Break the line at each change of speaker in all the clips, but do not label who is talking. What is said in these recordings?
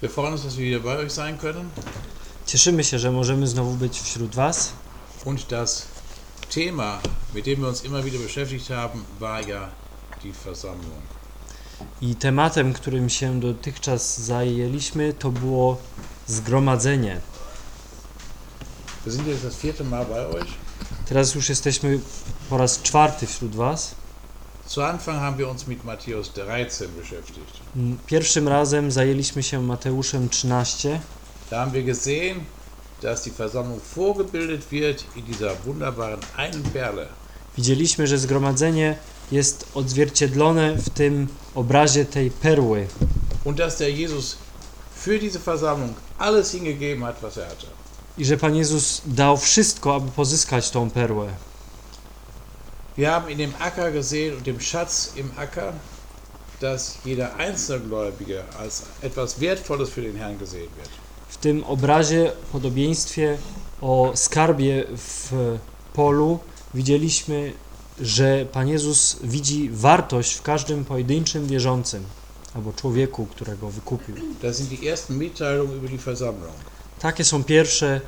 Wir freuen uns, dass wir wieder bei euch sein können.
Cieszymy się, że możemy znowu być wśród Was.
Und das Thema, mit dem wir uns immer wieder beschäftigt haben, war ja die Versammlung.
I tematem, którym się dotychczas zajęliśmy, to było zgromadzenie.
Wir sind jetzt das vierte Mal bei euch.
Teraz już jesteśmy po raz czwarty wśród Was.
Zu Anfang haben wir uns mit Matthäus 13 beschäftigt.
Mm, Pierwszym razem zajęliśmy się Mateuszem 13.
Da haben wir gesehen, dass die Versammlung vorgebildet wird in dieser wunderbaren einen Perle.
Widzieliśmy, że zgromadzenie jest odzwierciedlone w tym obrazie tej perły
Und dass der Jesus für diese Versammlung alles hingegeben hat, was er hatte.
i że Pan Jezus dał wszystko, aby pozyskać tą perłę.
Wir haben in dem Acker gesehen und dem Schatz im Acker, dass jeder einzelne Gläubige als etwas Wertvolles für den Herrn gesehen wird.
W tym obrazie, podobieństwie o skarbie w polu widzieliśmy, że Pan Jezus widzi wartość w każdym pojedynczym wierzącym albo człowieku, którego wykupił.
Das sind die ersten Mitteilungen über die Versammlung.
Takie są pierwsze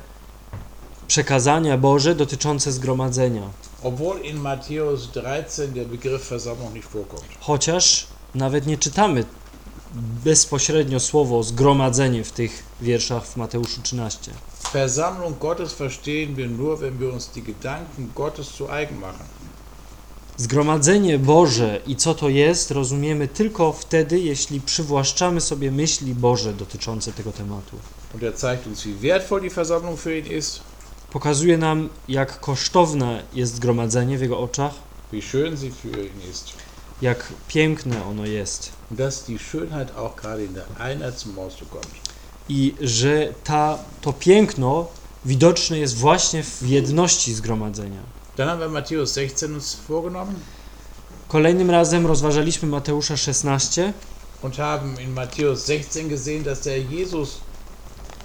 przekazania Boże dotyczące zgromadzenia.
Obwohl in Matthäus 13 der Begriff Versammlung nicht vorkommt.
Chociaż nawet nie czytamy bezpośrednio słowo zgromadzenie w tych wierszach w Mateuszu 13.
Versammlung Gottes verstehen wir nur, wenn wir uns die Gedanken Gottes zu eigen machen.
Zgromadzenie Boże i co to jest, rozumiemy tylko wtedy, jeśli przywłaszczamy sobie myśli Boże dotyczące tego tematu.
Und er zeigt uns, wie wertvoll die Versammlung für ihn ist,
Pokazuje nam, jak kosztowne jest zgromadzenie w Jego oczach,
wie schön sie für ihn ist.
jak piękne ono jest
dass die Schönheit auch gerade in der Einheit zum Ausdruck kommt.
i że ta, to piękno widoczne jest właśnie w jedności zgromadzenia.
Dann haben wir Matthäus 16 uns vorgenommen
Kolejnym razem rozważaliśmy Mateusza 16
und haben in Matthäus 16 gesehen, dass der Jesus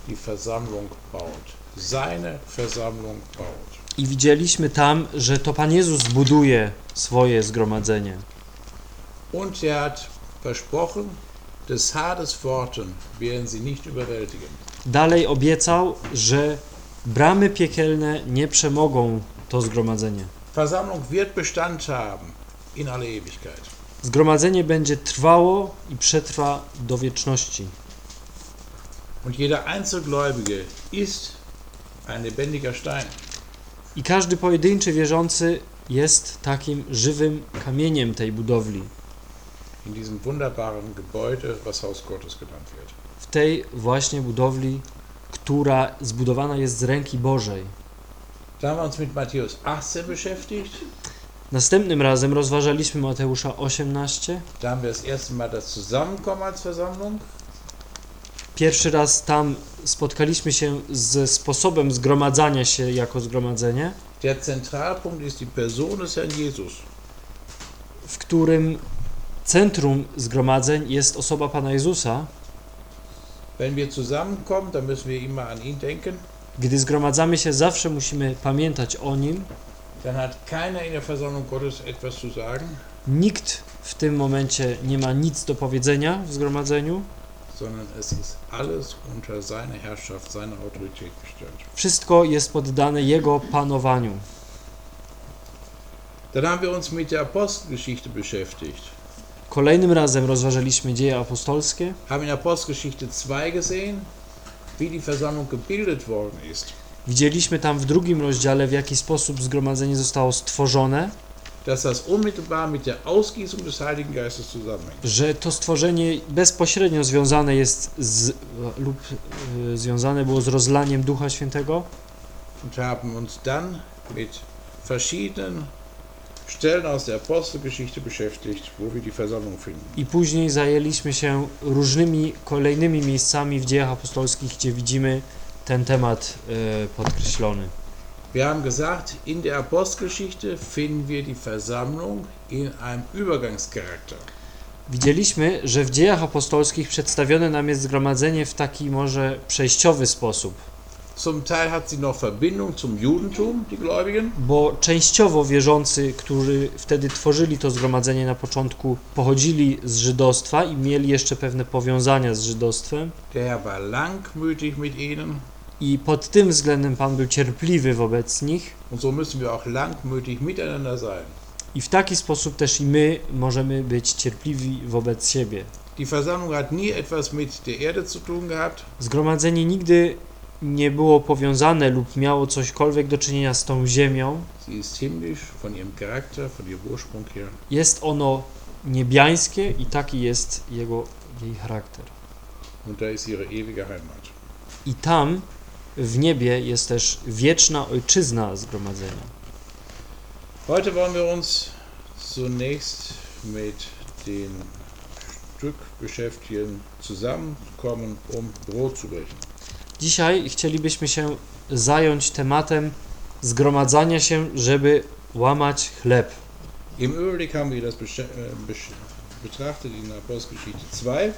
die Versammlung baut. Seine Versammlung baut.
i widzieliśmy tam, że to Pan Jezus buduje swoje zgromadzenie.
Und er hat versprochen, des Hades Pforten werden sie nicht überwältigen.
Dalej obiecał, że bramy piekielne nie przemogą to zgromadzenie.
Versammlung wird Bestand haben in alle Ewigkeit.
Zgromadzenie będzie trwało i przetrwa do wieczności.
Und jeder Einzelgläubige ist ein lebendiger Stein.
I każdy pojedynczy wierzący jest takim żywym kamieniem tej budowli,
in diesem wunderbaren Gebäude, was Haus Gottes genannt wird.
w tej właśnie budowli, która zbudowana jest z ręki Bożej.
Da haben wir uns mit Matthäus 18 beschäftigt.
Następnym razem rozważaliśmy Mateusza 18.
Da haben wir das erste Mal das Zusammenkommen als Versammlung.
Pierwszy raz tam spotkaliśmy się ze sposobem zgromadzania się jako zgromadzenie,
Der Zentralpunkt ist die Person des Herrn Jesus.
w którym centrum zgromadzeń jest osoba Pana Jezusa.
Wenn wir zusammenkommen, dann müssen wir immer an ihn denken.
Gdy zgromadzamy się, zawsze musimy pamiętać o Nim.
Dann hat keiner in der Versammlung Gottes etwas zu sagen,
Nikt w tym momencie nie ma nic do powiedzenia w zgromadzeniu.
Sondern es ist alles unter seiner Herrschaft, seiner Autorität gestellt.
Wszystko jest poddane Jego panowaniu.
Dann haben wir uns mit der Apostelgeschichte beschäftigt.
Kolejnym razem rozważaliśmy dzieje apostolskie.
Haben in Apostelgeschichte 2 gesehen, wie die Versammlung gebildet worden ist.
Widzieliśmy tam w drugim rozdziale, w jaki sposób zgromadzenie zostało stworzone,
dass das unmittelbar mit der Ausgießung des Heiligen Geistes zusammenhängt.
że to stworzenie bezpośrednio związane jest z, lub y, związane było z rozlaniem Ducha Świętego
Und haben uns dann mit verschiedenen Stellen aus der Apostelgeschichte beschäftigt, wo wir die Versammlung finden.
i później zajęliśmy się różnymi kolejnymi miejscami w dziejach apostolskich, gdzie widzimy ten temat y, podkreślony.
Wir haben gesagt, in der Apostelgeschichte finden wir die Versammlung in einem Übergangscharakter.
Widzieliśmy, że w dziejach apostolskich przedstawione nam jest zgromadzenie w taki może przejściowy sposób.
Zum Teil hat sie noch Verbindung zum Judentum, die Gläubigen.
bo częściowo wierzący, którzy wtedy tworzyli to zgromadzenie na początku, pochodzili z żydostwa i mieli jeszcze pewne powiązania z żydostwem.
Der war langmütig mit ihnen.
I pod tym względem Pan był cierpliwy wobec nich.
Und so müssen wir auch langmütig miteinander sein.
I w taki sposób też i my możemy być cierpliwi wobec siebie.
Die Versammlung hat nie etwas mit der Erde zu tun gehabt.
Zgromadzenie nigdy nie było powiązane lub miało cośkolwiek do czynienia z tą ziemią.
Sie ist himmlisch von ihrem Charakter, von ihrem Ursprung her.
Jest ono niebiańskie i taki jest jego jej charakter.
Und da ist ihre ewige Heimat.
I tam w niebie jest też wieczna ojczyzna zgromadzenia.
Heute wollen wir uns zunächst mit den Stück beschäftigen, zusammenkommen, um Brot zu brechen.
Dzisiaj chcielibyśmy się zająć tematem zgromadzania się, żeby łamać chleb.
Im Überblick haben wir das äh, betrachtet in Apostelgeschichte 2.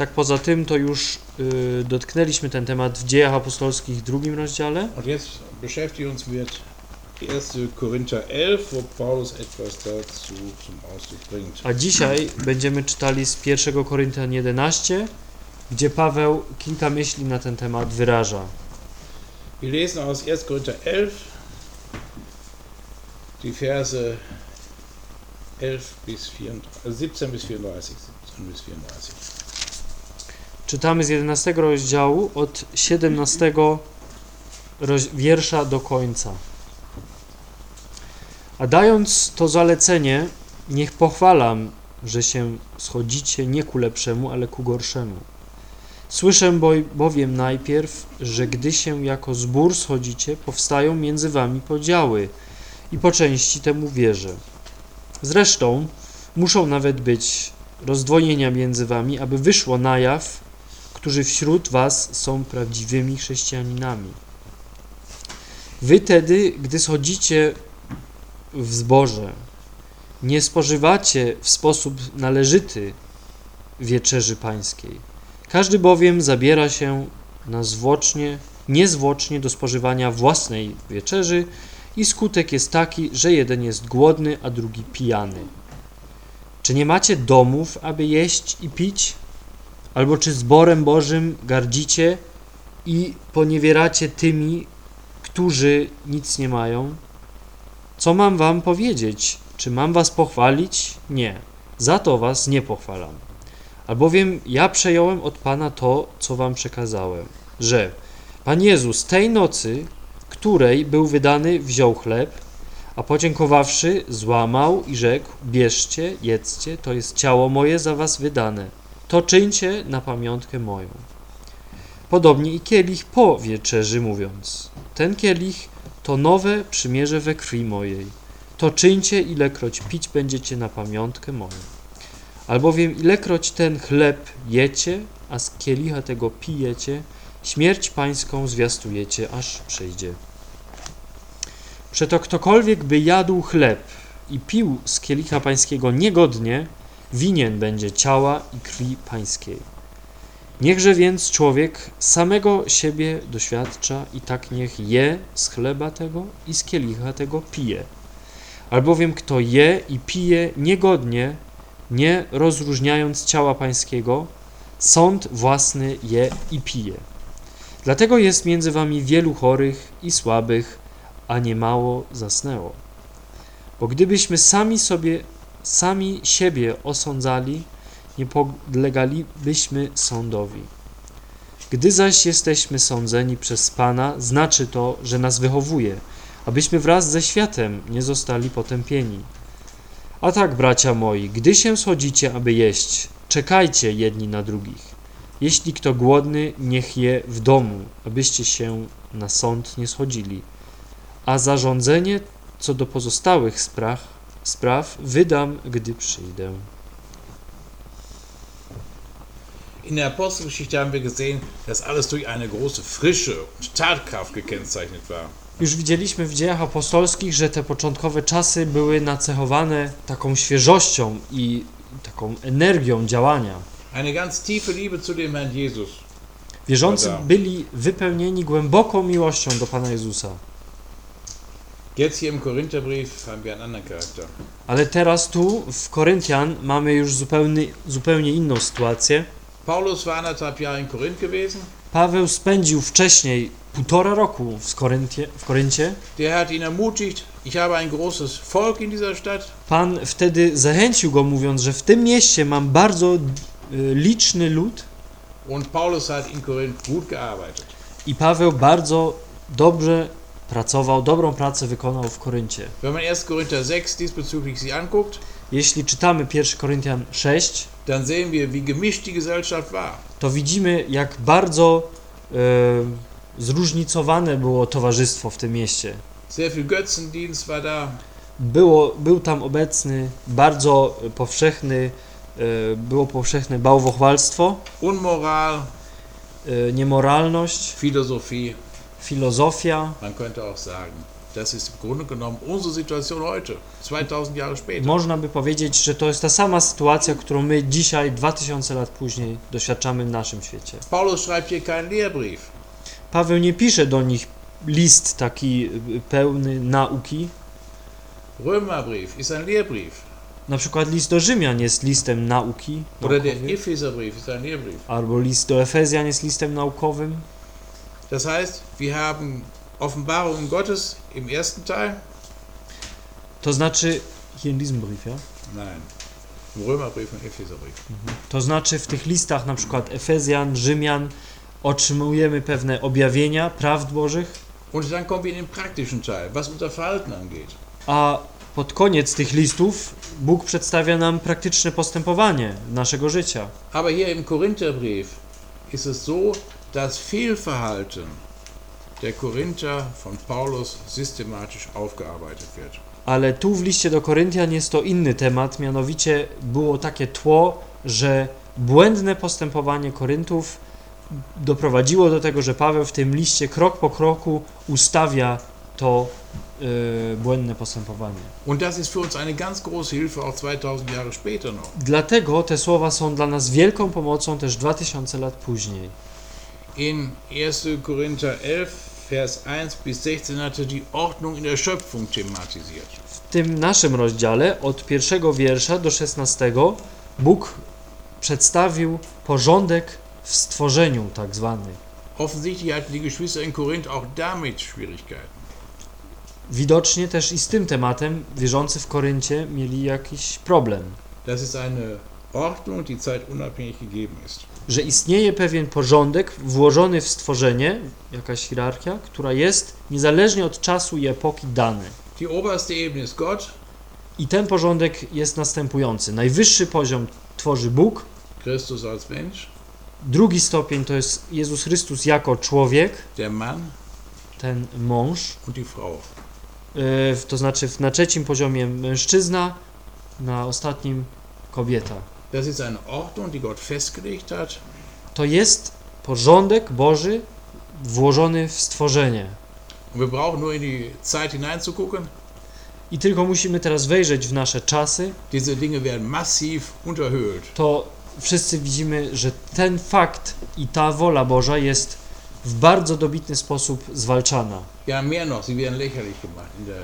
Tak poza tym to już y, dotknęliśmy ten temat w Dziejach Apostolskich w drugim rozdziale.
Und jetzt beschäftigen uns mit 1. Korinther 11, wo Paulus etwas dazu zum Ausdruck bringt.
A dzisiaj będziemy czytali z 1 Koryntian 11, gdzie Paweł kilka myśli na ten temat wyraża.
Wir lesen aus 1. Korinther 11 die Verse 11 bis 34, äh, 17 bis 34. 17 bis 34.
Czytamy z 11 rozdziału od 17 roz- wiersza do końca. A dając to zalecenie, niech pochwalam, że się schodzicie nie ku lepszemu, ale ku gorszemu. Słyszę bowiem najpierw, że gdy się jako zbór schodzicie, powstają między wami podziały i po części temu wierzę. Zresztą muszą nawet być rozdwojenia między wami, aby wyszło na jaw, którzy wśród was są prawdziwymi chrześcijaninami. Wy tedy, gdy schodzicie w zboże, nie spożywacie w sposób należyty wieczerzy pańskiej. Każdy bowiem zabiera się na zwłocznie, niezwłocznie do spożywania własnej wieczerzy i skutek jest taki, że jeden jest głodny, a drugi pijany. Czy nie macie domów, aby jeść i pić? Albo czy zborem Bożym gardzicie i poniewieracie tymi, którzy nic nie mają? Co mam wam powiedzieć? Czy mam was pochwalić? Nie. Za to was nie pochwalam. Albowiem ja przejąłem od Pana to, co wam przekazałem, że Pan Jezus tej nocy, której był wydany, wziął chleb, a podziękowawszy, złamał i rzekł: Bierzcie, jedzcie, to jest ciało moje za was wydane. To czyńcie na pamiątkę moją. Podobnie i kielich po wieczerzy, mówiąc: Ten kielich to nowe przymierze we krwi mojej. To czyńcie, ilekroć pić będziecie na pamiątkę moją. Albowiem ilekroć ten chleb jecie, a z kielicha tego pijecie, śmierć pańską zwiastujecie, aż przyjdzie. Przeto ktokolwiek by jadł chleb i pił z kielicha pańskiego niegodnie, winien będzie ciała i krwi pańskiej. Niechże więc człowiek samego siebie doświadcza i tak niech je z chleba tego i z kielicha tego pije. Albowiem kto je i pije niegodnie, nie rozróżniając ciała pańskiego, sąd własny je i pije. Dlatego jest między wami wielu chorych i słabych, a niemało zasnęło. Bo gdybyśmy sami sobie, sami siebie osądzali, nie podlegalibyśmy sądowi. Gdy zaś jesteśmy sądzeni przez Pana, znaczy to, że nas wychowuje, abyśmy wraz ze światem nie zostali potępieni. A tak, bracia moi, gdy się schodzicie, aby jeść, czekajcie jedni na drugich. Jeśli kto głodny, niech je w domu, abyście się na sąd nie schodzili. A zarządzenie co do pozostałych spraw, spraw wydam, gdy przyjdę.
In der Apostelgeschichte haben wir gesehen, dass alles durch eine große Frische und Tatkraft gekennzeichnet war.
Już widzieliśmy w dziejach apostolskich, że te początkowe czasy były nacechowane taką świeżością i taką energią działania.
Eine ganz tiefe Liebe zu dem Herrn Jesus.
Wierzący byli wypełnieni głęboką miłością do Pana Jezusa.
Jetzt hier im Korintherbrief haben wir einen anderen Charakter.
Ale teraz tu w Koryntian mamy już zupełnie, zupełnie inną sytuację.
Paulus war anderthalb Jahre in Korinth gewesen.
Paweł spędził wcześniej półtora roku w Koryncie, w Koryncie.
Der hat ihn ermutigt, ich habe ein großes Volk in dieser Stadt.
Pan wtedy zachęcił go, mówiąc, że w tym mieście mam bardzo y, liczny lud
Und Paulus hat in Korinth gut gearbeitet.
i Paweł bardzo dobrze pracował, dobrą pracę wykonał w Koryncie.
Wenn man 1. Korinther 6 diesbezüglich sich anguckt,
Jeśli czytamy 1 Koryntian 6,
dann sehen wir, wie gemischt die Gesellschaft war.
to widzimy, jak bardzo e, zróżnicowane było towarzystwo w tym mieście.
Sehr viel Götzendienst war da.
Było, był tam obecny bardzo powszechny, e, było powszechne bałwochwalstwo,
Unmoral,
e, niemoralność,
Philosophie.
Filozofia.
Man könnte auch sagen, das ist im Grunde genommen unsere Situation heute, 2000 Jahre später.
Można by powiedzieć, że to jest ta sama sytuacja, którą my dzisiaj, 2000 lat później, doświadczamy w naszym świecie.
Paulus schreibt hier keinen Lehrbrief.
Paweł nie pisze do nich list taki y, pełny nauki.
Römerbrief ist ein Lehrbrief.
Na przykład list do Rzymian jest listem nauki,
Oder der
albo list do Efezjan jest listem naukowym.
Das heißt, wir haben Offenbarungen Gottes im ersten Teil.
To znaczy, hier in diesem Brief, ja?
Nein, im Römerbrief und Epheserbrief.
To znaczy w tych listach na przykład Efezjan, Rzymian otrzymujemy pewne objawienia prawd Bożych,
Und dann kommen wir in den praktischen Teil, was unser Verhalten angeht.
a pod koniec tych listów Bóg przedstawia nam praktyczne postępowanie naszego życia.
Aber hier im Korintherbrief ist es so, das Fehlverhalten der Korinther von Paulus systematisch aufgearbeitet wird.
Ale tu w liście do Koryntian jest to inny temat, mianowicie było takie tło, że błędne postępowanie Koryntów doprowadziło do tego, że Paweł w tym liście krok po kroku ustawia to yy, błędne postępowanie.
Und das ist für uns eine ganz große Hilfe, auch 2000 Jahre später noch.
Dlatego te słowa są dla nas wielką pomocą też 2000 lat później.
In 1. Korinther 11, Vers 1 bis 16 hatte die Ordnung in der Schöpfung thematisiert.
W tym naszym rozdziale od pierwszego wiersza do 16 Bóg przedstawił porządek w stworzeniu tak zwany.
Offensichtlich hatten die Geschwister in Korinth auch damit Schwierigkeiten.
Widocznie też i z tym tematem wierzący w Koryncie mieli jakiś problem,
Das ist eine Ordnung, die zeitunabhängig gegeben ist.
Że istnieje pewien porządek włożony w stworzenie, jakaś hierarchia, która jest niezależnie od czasu i epoki dany.
Die oberste Ebene ist Gott,
I ten porządek jest następujący. Najwyższy poziom tworzy Bóg,
Christus als Mensch,
drugi stopień to jest Jezus Chrystus jako człowiek,
der Mann
ten mąż,
und die Frau.
yy, to znaczy na trzecim poziomie mężczyzna, na ostatnim kobieta.
Das ist eine Ordnung, die Gott festgelegt hat.
To jest porządek Boży włożony w stworzenie.
Und wir brauchen nur in die Zeit hineinzugucken.
I tylko musimy teraz wejrzeć w nasze czasy,
Diese Dinge werden massiv unterhöhlt.
to wszyscy widzimy, że ten fakt i ta wola Boża jest w bardzo dobitny sposób zwalczana.
Ja, mehr noch, sie werden lächerlich gemacht in der.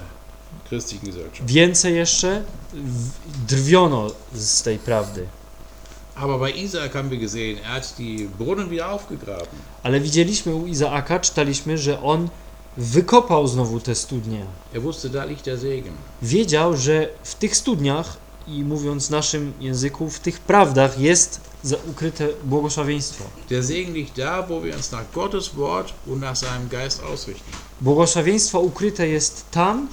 Więcej jeszcze w- drwiono z tej prawdy.
Er.
Ale widzieliśmy u Izaaka, czytaliśmy, że on wykopał znowu te studnie.
Er.
Wiedział, że w tych studniach i mówiąc naszym języku, w tych prawdach jest ukryte błogosławieństwo.
Der Segen liegt da, wo wir uns nach Gottes Wort und nach seinem Geist ausrichten.
Błogosławieństwo ukryte jest tam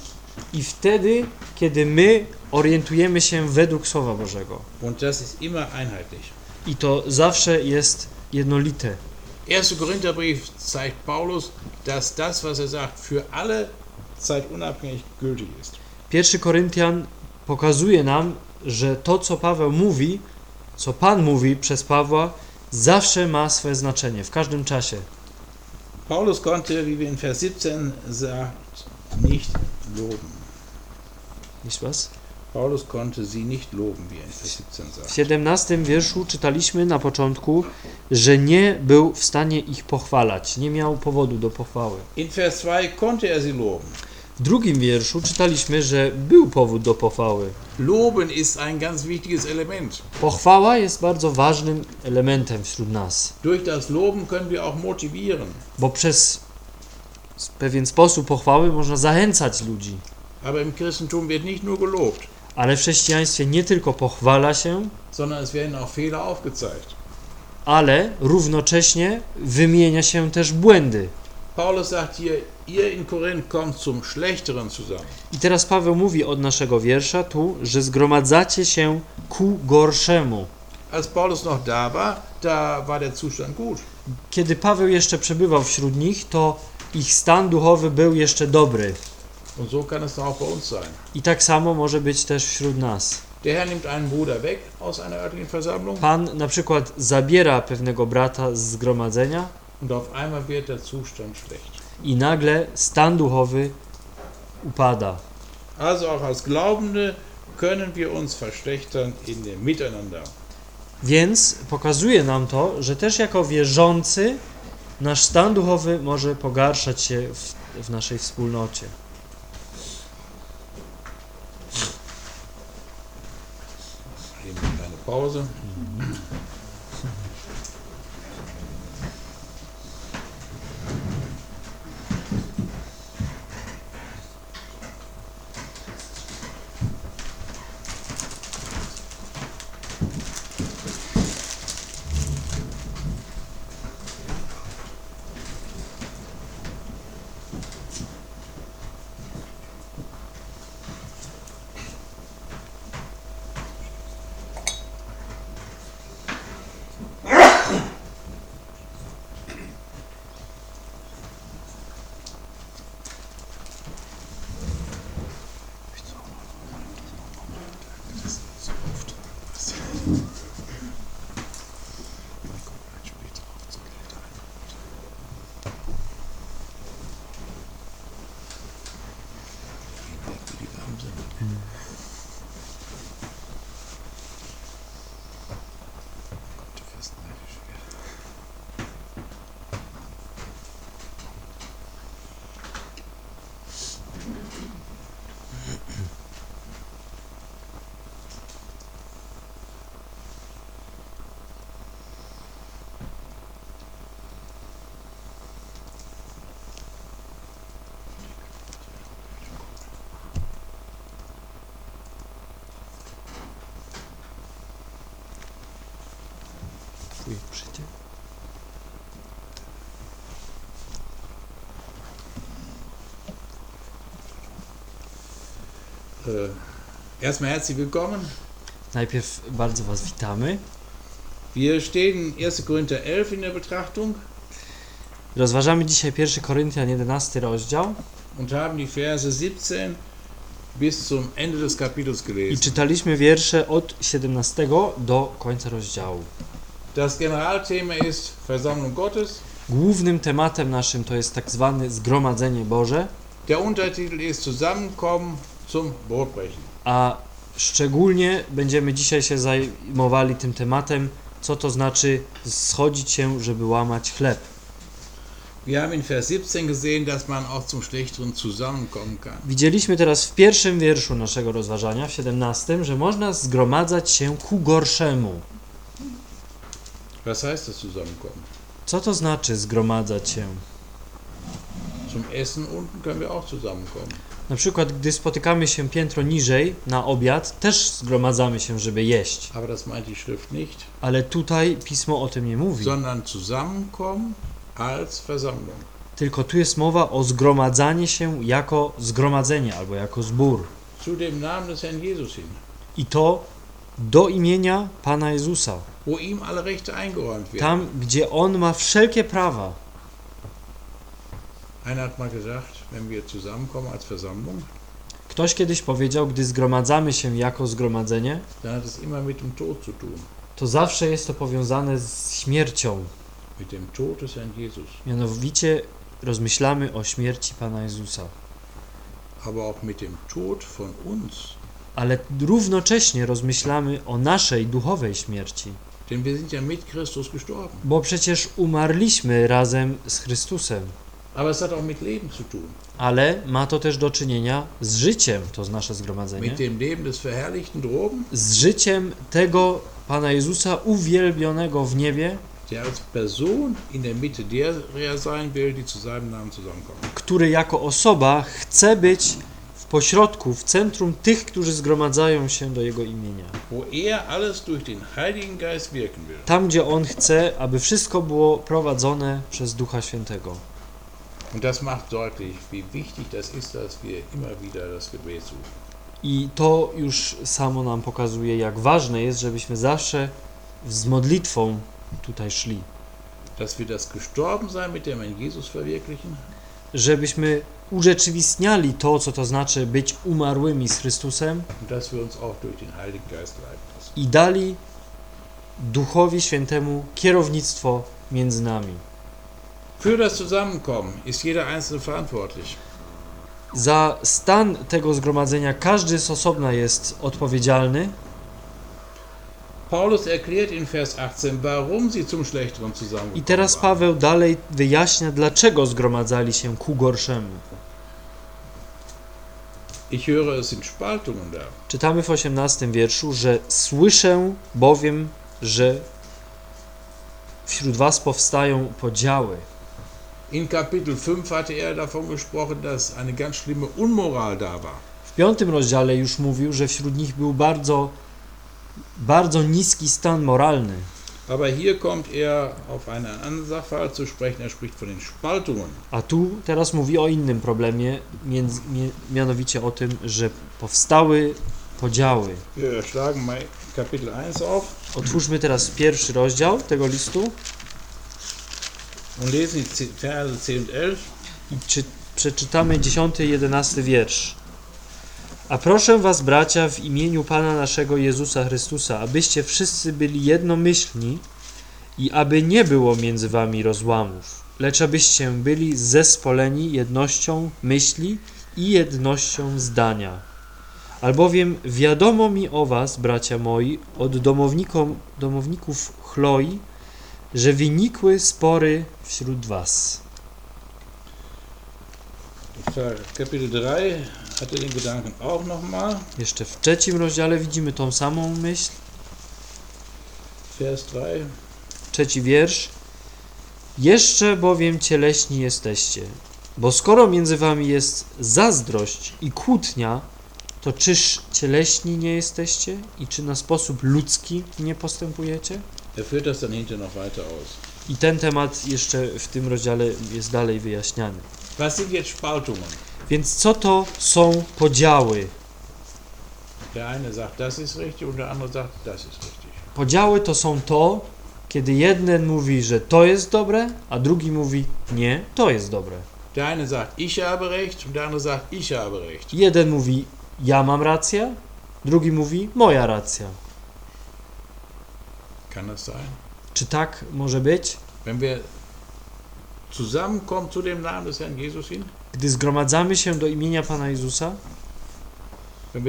i wtedy, kiedy my orientujemy się według Słowa Bożego.
Und das ist immer einheitlich.
I to zawsze jest jednolite.
1. Korintherbrief zeigt Paulus, dass das, was er sagt, für alle zeitunabhängig gültig ist.
Pierwszy Koryntian pokazuje nam, że to, co Paweł mówi, co Pan mówi przez Pawła, zawsze ma swe znaczenie, w każdym czasie.
Paulus konnte, wie wir in Vers 17 sagt, nicht loben.
Wiesz was?
Paulus konnte sie nicht loben, wie er in Vers 17
W
sagt.
17 wierszu czytaliśmy na początku, że nie był w stanie ich pochwalać, nie miał powodu do pochwały.
In Vers 2 konnte er sie loben.
W drugim wierszu czytaliśmy, że był powód do pochwały.
Loben ist ein ganz wichtiges Element.
Pochwała jest bardzo ważnym elementem wśród nas,
Durch das Loben können wir auch motivieren.
bo przez s- pewien sposób pochwały można zachęcać ludzi.
Aber im Christentum wird nicht nur gelobt,
Ale w chrześcijaństwie nie tylko pochwala się,
sondern es werden auch Fehler aufgezeigt.
ale równocześnie wymienia się też błędy.
Paulus sagt hier, ihr in Korinth kommt zum Schlechteren zusammen.
I teraz Paweł mówi od naszego wiersza tu, że zgromadzacie się ku gorszemu.
Als Paulus noch da war, da war der Zustand gut.
Kiedy Paweł jeszcze przebywał wśród nich, to ich stan duchowy był jeszcze dobry. I tak samo może być też wśród nas. Pan na przykład zabiera pewnego brata z zgromadzenia i nagle stan duchowy upada.
Also auch als Glaubende können wir uns verschlechtern in dem Miteinander.
Więc pokazuje nam to, że też jako wierzący nasz stan duchowy może pogarszać się w, w naszej wspólnocie.
Eben eine kleine Pause. Äh, erstmal herzlich willkommen.
Najpierw bardzo Was witamy.
Wir stehen 1. Korinther 11 in der Betrachtung
Rozważamy dzisiaj 1 Koryntian 11 rozdział
und haben die Verse 17 bis zum Ende des Kapitels
i
gelesen.
czytaliśmy wiersze od 17 do końca rozdziału.
Das Generalthema ist Versammlung Gottes.
Głównym tematem naszym to jest tak zwane zgromadzenie Boże,
Der Untertitel ist Zusammenkommen zum Brotbrechen.
a szczególnie będziemy dzisiaj się zajmowali tym tematem, co to znaczy schodzić się, żeby łamać chleb.
Wir haben in Vers 17 gesehen, dass man auch zum Schlechteren zusammenkommen kann.
Widzieliśmy teraz w pierwszym wierszu naszego rozważania, w 17, że można zgromadzać się ku gorszemu.
Was heißt das Zusammenkommen?
Co to znaczy zgromadzać się?
Zum Essen unten können wir auch zusammenkommen.
Na przykład, gdy spotykamy się piętro niżej na obiad, też zgromadzamy się, żeby jeść.
Aber das meint die Schrift nicht,
Ale tutaj pismo o tym nie mówi.
sondern zusammenkommen als Versammlung.
Tylko tu jest mowa o zgromadzanie się jako zgromadzenie albo jako zbór.
Zu dem Namen des Herrn Jesus hin,
I to do imienia Pana Jezusa.
Wo ihm alle Rechte eingeräumt werden.
Tam, gdzie On ma wszelkie prawa.
Einer hat mal gesagt, wenn wir zusammenkommen als Versammlung,
Ktoś kiedyś powiedział, gdy zgromadzamy się jako zgromadzenie,
dann hat es immer mit dem Tod zu tun.
to zawsze jest to powiązane z śmiercią.
Mit dem Tod des Herrn Jesus.
Mianowicie rozmyślamy o śmierci Pana Jezusa.
Aber auch mit dem Tod von uns.
Ale równocześnie rozmyślamy o naszej duchowej śmierci.
Denn wir sind ja mit Christus gestorben.
Bo przecież umarliśmy razem z Chrystusem.
Aber es hat auch mit Leben zu tun.
Ale ma to też do czynienia z życiem, to z nasze zgromadzenie.
Mit dem Leben des verherrlichten droben,
Z życiem tego Pana Jezusa uwielbionego w niebie,
der als Person in der Mitte derer sein will, die zu seinem Namen zusammenkommen.
który jako osoba chce być pośrodku, w centrum tych, którzy zgromadzają się do Jego imienia.
Er.
Tam, gdzie On chce, aby wszystko było prowadzone przez Ducha Świętego. I to już samo nam pokazuje, jak ważne jest, żebyśmy zawsze z modlitwą tutaj szli.
Dass wir das Gestorbensein mit dem Jesus verwirklichen
Żebyśmy urzeczywistniali to, co to znaczy być umarłymi z Chrystusem i dali Duchowi Świętemu kierownictwo między nami.
Für das Zusammenkommen ist jeder Einzelne verantwortlich.
Za stan tego zgromadzenia każdy z osobna jest odpowiedzialny.
Paulus erklärt in Vers 18, warum sie zum Schlechteren
I teraz. Paweł dalej wyjaśnia, dlaczego zgromadzali się ku gorszemu.
Ich höre, es sind Spaltungen da.
Czytamy w 18 wierszu, że słyszę bowiem, że wśród was powstają podziały.
In Kapitel 5 hatte er davon gesprochen, dass eine ganz schlimme Unmoral da war.
W piątym rozdziale już mówił, że wśród nich był bardzo, bardzo niski stan moralny.
Aber hier kommt er auf einen anderen Sachverhalt zu sprechen. Er spricht von den Spaltungen.
A tu teraz mówi o innym problemie, między, mianowicie o tym, że powstały podziały.
Wir schlagen mal Kapitel 1 auf
Otwórzmy teraz pierwszy rozdział tego listu
und lesen die Verse 10 und 11.
i czy, przeczytamy 10 i 11 wiersz. A proszę was, bracia, w imieniu Pana naszego Jezusa Chrystusa, abyście wszyscy byli jednomyślni i aby nie było między wami rozłamów, lecz abyście byli zespoleni jednością myśli i jednością zdania. Albowiem wiadomo mi o was, bracia moi, od domowników Chloi, że wynikły spory wśród was.
Kapitel 3 hat den Gedanken auch nochmal.
Jeszcze w trzecim rozdziale widzimy tą samą myśl.
Vers 3.
Trzeci wiersz. Jeszcze bowiem cieleśni jesteście, bo skoro między wami jest zazdrość i kłótnia, to czyż cieleśni nie jesteście i czy na sposób ludzki nie postępujecie?
Er führt das dann hinter noch weiter aus.
I ten temat jeszcze w tym rozdziale jest dalej wyjaśniany.
Was sind jetzt Spaltungen?
Więc co to są podziały?
Der eine sagt, das ist richtig und der andere sagt, das ist richtig.
Podziały to są to, kiedy jeden mówi, że to jest dobre, a drugi mówi nie, to jest dobre.
Der eine sagt, ich habe recht und der andere sagt, ich habe recht.
Jeden mówi ja mam rację, drugi mówi moja racja.
Kann das sein?
Czy tak może być?
Wenn wir zusammenkommen zu dem Namen des Herrn Jesus hin,
Gdy zgromadzamy się do imienia Pana Jezusa,
er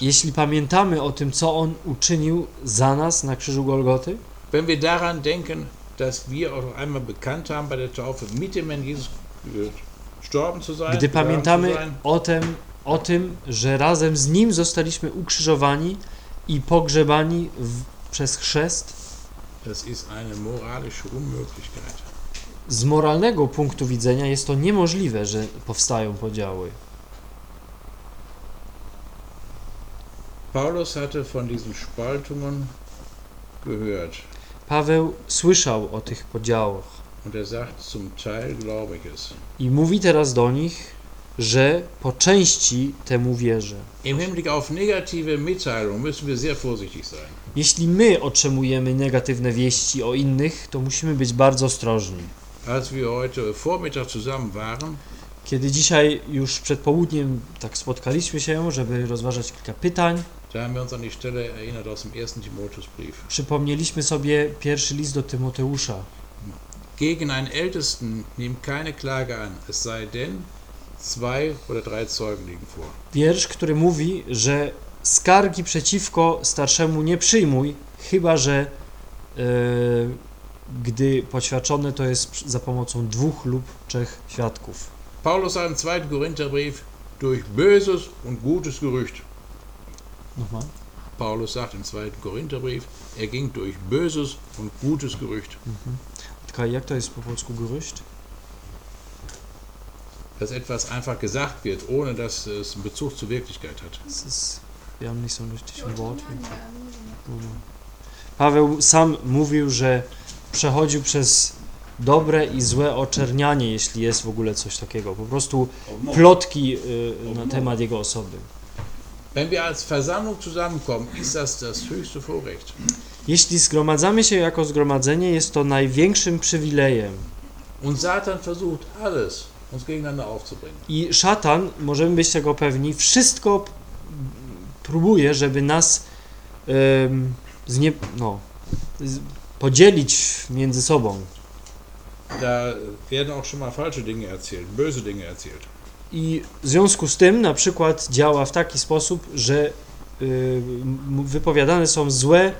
jeśli pamiętamy o tym, co On uczynił za nas na krzyżu Golgoty,
wenn wir daran denken, dass wir auch einmal bekannt haben bei der Taufe mit dem Herrn Jesus gestorben zu sein,
gdy pamiętamy o tym, o tym, że razem z Nim zostaliśmy ukrzyżowani i pogrzebani w, przez chrzest,
das ist eine moralische Unmöglichkeit.
Z moralnego punktu widzenia jest to niemożliwe, że powstają podziały.
Paulus hatte von diesen Spaltungen gehört
Paweł słyszał o tych podziałach
und er sagt, zum Teil glaube ich es.
i mówi teraz do nich, że po części temu wierzę.
Im Hinblick auf negative Mitteilungen müssen wir sehr vorsichtig sein.
Jeśli my otrzymujemy negatywne wieści o innych, to musimy być bardzo ostrożni. Kiedy dzisiaj już przed południem tak spotkaliśmy się, żeby rozważać kilka pytań, przypomnieliśmy sobie pierwszy list do Tymoteusza.
Gegen einen Ältesten nimmt keine Klage an, es sei denn, zwei oder drei Zeugen liegen vor.
Wiersz, który mówi, że skargi przeciwko starszemu nie przyjmuj, chyba że e, gdy poświadczone to jest za pomocą dwóch lub trzech świadków.
Paulus im 2. Korintherbrief, durch böses und gutes Gerücht.
Nochmal.
Paulus sagt im 2. Korintherbrief, er ging durch böses und gutes Gerücht.
Tylko jak to jest po polsku gerücht?
Dass etwas einfach gesagt wird, ohne dass es einen Bezug zur Wirklichkeit hat.
Das ist, wir haben nicht so ein richtig ein Wort. Paweł sam mówił, że przechodził przez dobre i złe oczernianie, jeśli jest w ogóle coś takiego. Po prostu plotki y, na temat jego osoby.
Wenn wir als Versammlung zusammenkommen, ist das das höchste Vorrecht.
Jeśli zgromadzamy się jako zgromadzenie, jest to największym przywilejem.
Und Satan versucht alles, uns gegeneinander aufzubringen.
I szatan, możemy być tego pewni, wszystko próbuje, żeby nas ym, znie, no, podzielić między sobą.
Da werden auch schon mal falsche Dinge erzählt, böse Dinge erzählt.
I w związku z tym na przykład działa w taki sposób, że y, wypowiadane są złe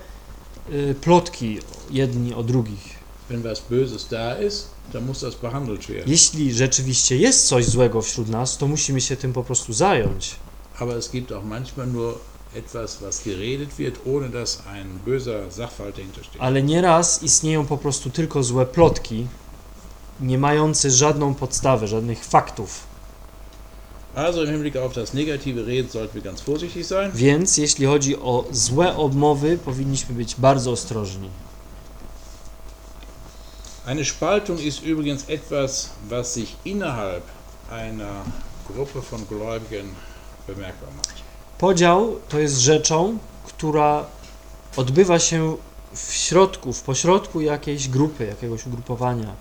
y, plotki jedni o drugich.
Wenn was Böses da ist, dann muss das behandelt werden.
Jeśli rzeczywiście jest coś złego wśród nas, to musimy się tym po prostu zająć.
Aber es gibt auch manchmal nur etwas, was geredet wird, ohne dass ein böser Sachverhalt dahinter steht.
Ale nieraz istnieją po prostu tylko złe plotki, nie mające żadną podstawę, żadnych faktów.
Also im Hinblick auf das negative Reden sollten wir ganz vorsichtig sein.
Więc jeśli chodzi o złe obmowy, powinniśmy być bardzo ostrożni.
Eine Spaltung ist übrigens etwas, was sich innerhalb einer Gruppe von Gläubigen bemerkbar macht.
Podział to jest rzeczą, która odbywa się w środku, w pośrodku jakiejś grupy, jakiegoś ugrupowania.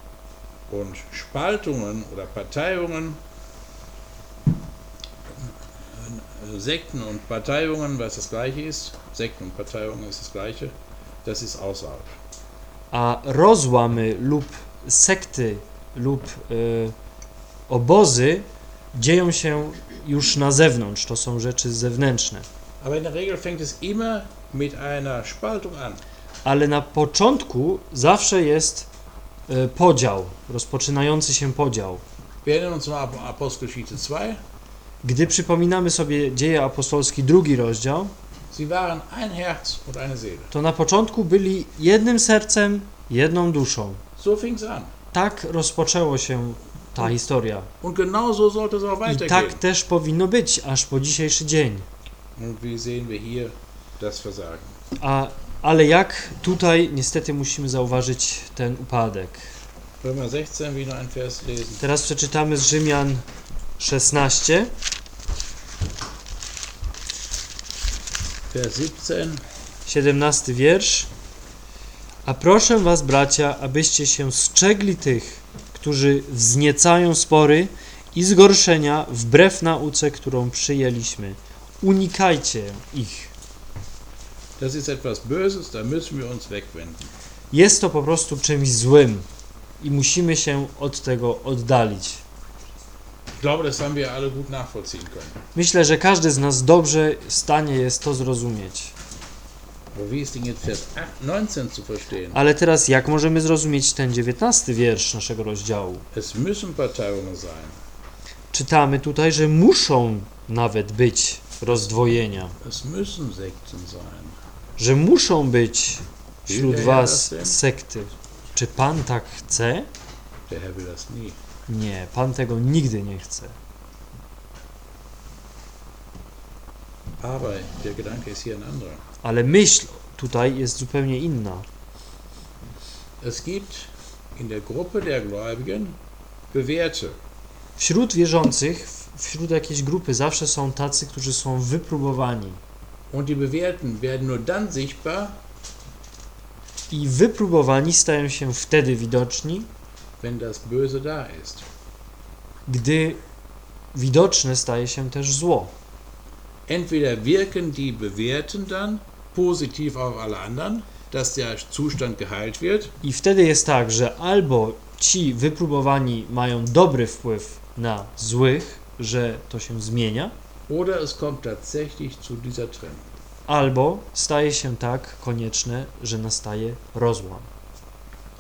Und Spaltungen oder Parteiungen, Sekten und Parteiungen, was das gleiche ist, Sekten und Parteiungen ist das gleiche, das ist außerhalb.
A rozłamy lub sekty lub y, obozy dzieją się już na zewnątrz, to są rzeczy zewnętrzne.
Aber in der Regel fängt es immer mit einer Spaltung an.
Ale na początku zawsze jest y, podział, rozpoczynający się podział.
Wir erinnern uns mal an Apostelgeschichte 2.
Gdy przypominamy sobie dzieje apostolskie, drugi rozdział,
Sie waren ein Herz und eine Seele.
to na początku byli jednym sercem, jedną duszą.
So an.
Tak rozpoczęło się ta historia.
Und genau so sollte es auch
I
weitergehen.
tak też powinno być aż po dzisiejszy dzień.
Und wie sehen wir hier das Versagen?
A, ale jak tutaj niestety musimy zauważyć ten upadek.
Römer 16, wie noch ein Vers lesen.
Teraz przeczytamy z Rzymian 16,
Vers 17.
17 wiersz. A proszę was, bracia, abyście się strzegli tych, którzy wzniecają spory i zgorszenia wbrew nauce, którą przyjęliśmy. Unikajcie ich.
Das ist etwas Böses, da müssen wir uns wegwenden.
Jest to po prostu czymś złym i musimy się od tego oddalić. Myślę, że każdy z nas dobrze w stanie jest to zrozumieć.
Aber wie ist denn jetzt Vers 8, 19 zu verstehen?
Ale teraz jak możemy zrozumieć ten 19 wiersz naszego rozdziału?
Es müssen Parteiungen sein.
Czytamy tutaj, że muszą nawet być rozdwojenia,
Es müssen Sekten sein.
że muszą być wśród was sekty. Czy Pan tak chce?
Der Herr will das nie.
Nie, Pan tego nigdy nie chce.
Aber der Gedanke ist hier ein anderer.
Ale myśl tutaj jest zupełnie inna.
Es gibt in der Gruppe der Gläubigen Bewährte.
Wśród wierzących, wśród jakiejś grupy zawsze są tacy, którzy są wypróbowani.
Und die Bewährten werden nur dann sichtbar,
I wypróbowani stają się wtedy widoczni,
wenn das Böse da ist.
gdy widoczne staje się też zło.
Entweder wirken die Bewährten dann positiv auf alle anderen, dass der Zustand geheilt wird,
I wtedy jest tak, że albo ci wypróbowani mają dobry wpływ na złych, że to się zmienia,
Oder es kommt tatsächlich zu dieser Trennung.
albo staje się tak konieczne, że nastaje rozłam.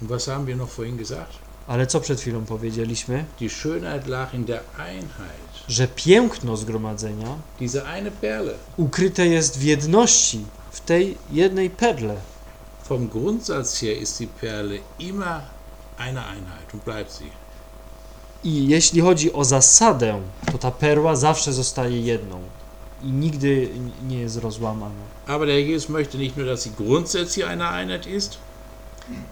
Und was haben wir noch vorhin gesagt?
Ale co przed chwilą powiedzieliśmy?
Die Schönheit lag in der Einheit.
Że piękno zgromadzenia
Diese eine Perle.
ukryte jest w jedności, w tej jednej perle.
Vom Grundsatz her ist die Perle immer eine Einheit und bleibt sie.
I jeśli chodzi o zasadę, to ta perła zawsze zostaje jedną i nigdy nie jest rozłamana.
Aber der Jesus möchte nicht nur, dass sie grundsätzlich eine Einheit ist,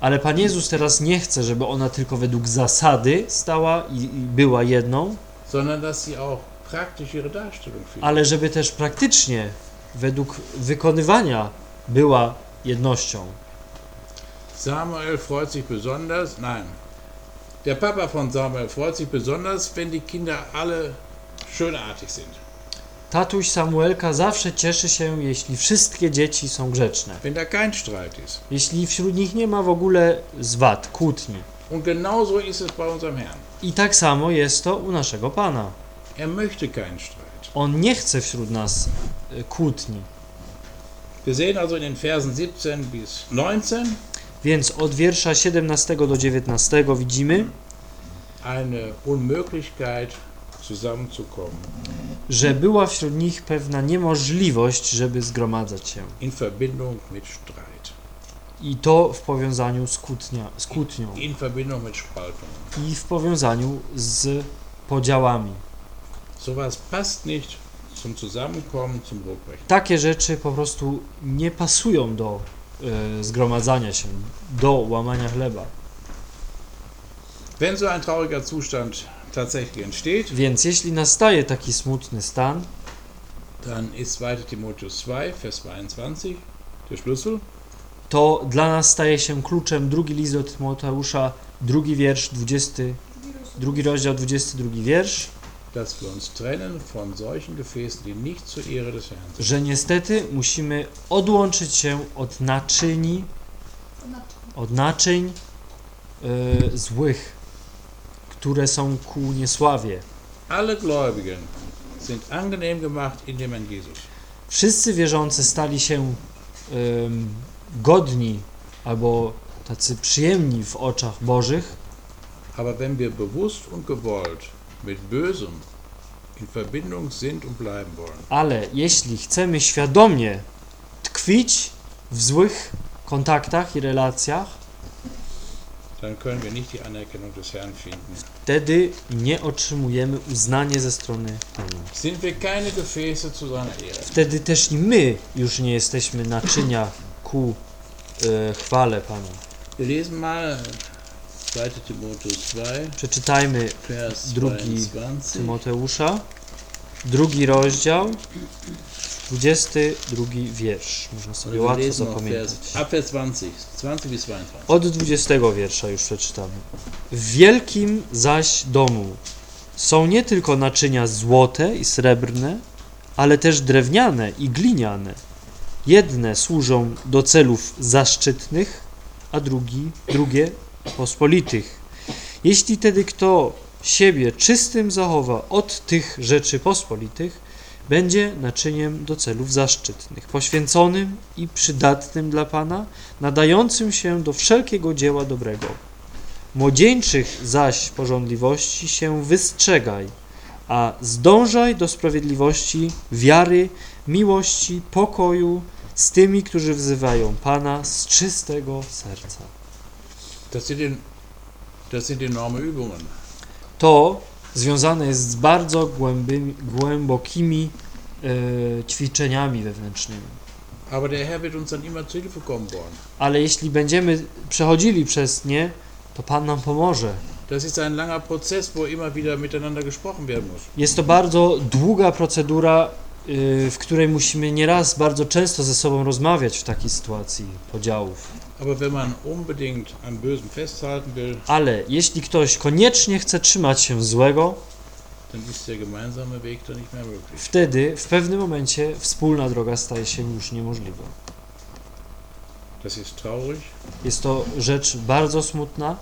Ale Pan Jezus teraz nie chce, żeby ona tylko według zasady stała i, i była jedną,
sondern dass sie auch praktisch ihre Darstellung findet.
ale żeby też praktycznie według wykonywania była jednością.
Samuel freut sich besonders, nein, der Papa von Samuel freut sich besonders, wenn die Kinder alle schönartig sind.
Tatuś Samuelka zawsze cieszy się, jeśli wszystkie dzieci są grzeczne.
Wenn da kein Streit ist.
Jeśli wśród nich nie ma w ogóle zwad, kłótni.
Und genauso ist es bei unserem Herrn.
I tak samo jest to u naszego Pana.
Er möchte keinen Streit.
On nie chce wśród nas y, kłótni.
Wir sehen also in den Versen 17 bis 19
Więc od wiersza 17 do 19 widzimy,
eine Unmöglichkeit, zusammenzukommen
że była wśród nich pewna niemożliwość, żeby zgromadzać się.
in Verbindung mit Streit,
I to w powiązaniu z, kłótnia, z kłótnią
in Verbindung mit Spaltung.
i w powiązaniu z podziałami.
Sowas passt nicht zum Zusammenkommen, zum Brotbrechen.
Takie rzeczy po prostu nie pasują do y, zgromadzania się, do łamania chleba.
Wenn so ein trauriger Zustand tatsächlich entsteht,
Więc jeśli nastaje taki smutny stan,
dann ist 2 Timotheus 2, Vers 22 der Schlüssel.
to dla nas staje się kluczem drugi list do Tymoteusza, drugi wiersz, 20, drugi rozdział, 22 wiersz,
dass wir uns trennen von solchen Gefäßen, die nicht zur Ehre des Herrn sind.
że niestety musimy odłączyć się od naczyni, od naczyń y, złych, które są ku niesławie.
Alle Gläubigen sind angenehm gemacht in dem Herrn Jesus.
Wszyscy wierzący stali się godni albo tacy przyjemni w oczach Bożych,
Aber wenn wir bewusst und gewollt mit Bösem in Verbindung sind und bleiben wollen,
ale jeśli chcemy świadomie tkwić w złych kontaktach i relacjach,
dann können wir nicht die Anerkennung des Herrn finden.
wtedy nie otrzymujemy uznania ze strony Pana.
Sind wir keine Gefäße zu seiner Ehre.
Wtedy też i my już nie jesteśmy naczynia ku e, chwale Pana.
Wir lesen mal 2 Timotheus 2,
Przeczytajmy Drugi
22.
Tymoteusza, drugi rozdział, 22 wiersz. Można sobie łatwo zapamiętać.
Vers, ab Vers 20, 20 bis 22.
Od 20 wiersza już przeczytamy. W wielkim zaś domu są nie tylko naczynia złote i srebrne, ale też drewniane i gliniane. Jedne służą do celów zaszczytnych, a drugi, drugie pospolitych. Jeśli tedy kto siebie czystym zachowa od tych rzeczy pospolitych, będzie naczyniem do celów zaszczytnych, poświęconym i przydatnym dla Pana, nadającym się do wszelkiego dzieła dobrego. Młodzieńczych zaś porządliwości się wystrzegaj, a zdążaj do sprawiedliwości, wiary, miłości, pokoju z tymi, którzy wzywają Pana z czystego serca.
Das sind, das sind enorme Übungen.
To związane jest z bardzo głębymi, głębokimi e, ćwiczeniami wewnętrznymi.
Aber der Herr wird uns dann immer zu Hilfe kommen wollen.
Ale jeśli będziemy przechodzili przez nie, to Pan nam pomoże.
Das ist ein langer Prozess, wo immer wieder miteinander gesprochen werden muss.
Jest to bardzo długa procedura, y, w której musimy nieraz bardzo często ze sobą rozmawiać w takiej sytuacji podziałów. Ale jeśli ktoś koniecznie chce trzymać się złego, wtedy w pewnym momencie wspólna droga staje się już niemożliwa. Jest to rzecz bardzo smutna,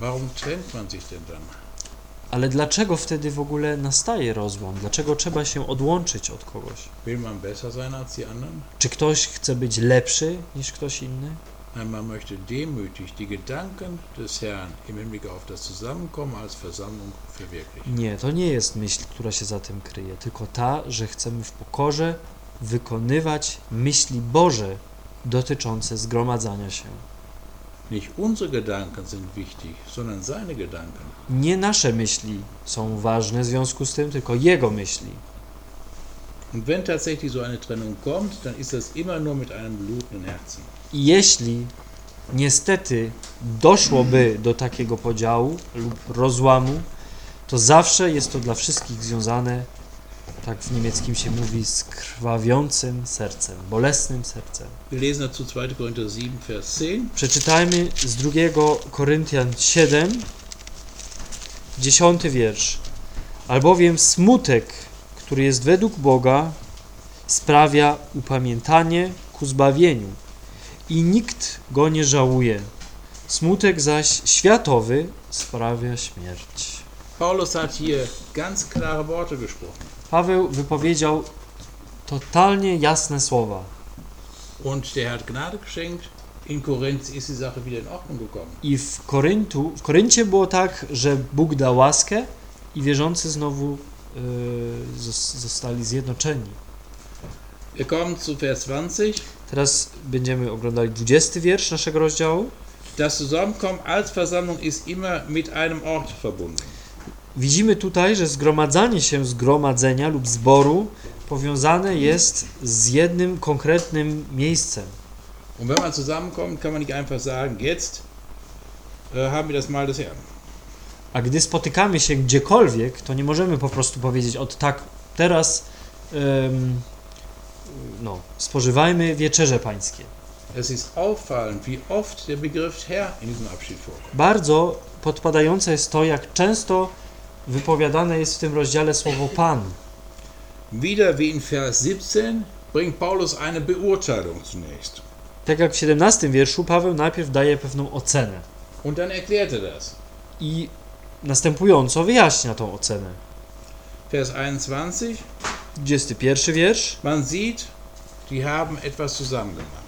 Warum trennt man sich denn dann?
Ale dlaczego wtedy w ogóle nastaje rozłam? Dlaczego trzeba się odłączyć od kogoś?
Will man besser sein als die anderen?
Czy ktoś chce być lepszy niż ktoś inny?
Nein, man möchte demütig die Gedanken des Herrn im Hinblick auf das Zusammenkommen als Versammlung verwirklichen.
Nie, to nie jest myśl, która się za tym kryje, tylko ta, że chcemy w pokorze wykonywać myśli Boże dotyczące zgromadzania się.
Nicht unsere Gedanken sind wichtig, sondern seine Gedanken.
Nie nasze myśli są ważne w związku z tym, tylko Jego myśli.
Und wenn tatsächlich so eine Trennung kommt, dann ist das immer nur mit einem blutenden Herzen.
I jeśli niestety doszłoby do takiego podziału lub rozłamu, to zawsze jest to dla wszystkich związane, tak w niemieckim się mówi, z krwawiącym sercem, bolesnym sercem.
Wir lesen dazu 2. Korinther 7, Vers 10.
Przeczytajmy z 2 Koryntian 7, 10 wiersz. Albowiem smutek, który jest według Boga, sprawia upamiętanie ku zbawieniu i nikt go nie żałuje. Smutek zaś światowy sprawia śmierć.
Paulus hat hier ganz klare Worte gesprochen.
Paweł wypowiedział totalnie jasne słowa.
Und der hat Gnade geschenkt. In Korinth ist die Sache wieder in Ordnung gekommen.
I w, Koryntu, w Koryncie było tak, że Bóg dał łaskę i wierzący znowu y, zos- zostali zjednoczeni.
Wir kommen zu Vers 20.
Teraz będziemy oglądali 20 wiersz naszego rozdziału.
Das Zusammenkommen als Versammlung ist immer mit einem Ort verbunden.
Widzimy tutaj, że zgromadzanie się zgromadzenia lub zboru powiązane jest z jednym konkretnym miejscem.
Und wenn man zusammenkommt, kann man nicht einfach sagen, jetzt äh, haben wir das des Herrn.
A gdy spotykamy się gdziekolwiek, to nie możemy po prostu powiedzieć, od tak, teraz em, no, spożywajmy wieczerze pańskie.
Es ist auffallend, wie oft der Begriff Herr in diesem Abschied vorkommt.
Bardzo podpadające jest to, jak często wypowiadane jest w tym rozdziale słowo Pan.
Wieder wie in Vers 17 bringt Paulus eine Beurteilung zunächst.
Tak jak w 17 wierszu Paweł najpierw daje pewną ocenę
Und dann erklärt er das.
i następująco wyjaśnia tą ocenę.
Vers 21,
21 wiersz.
man sieht, die haben etwas zusammen gemacht.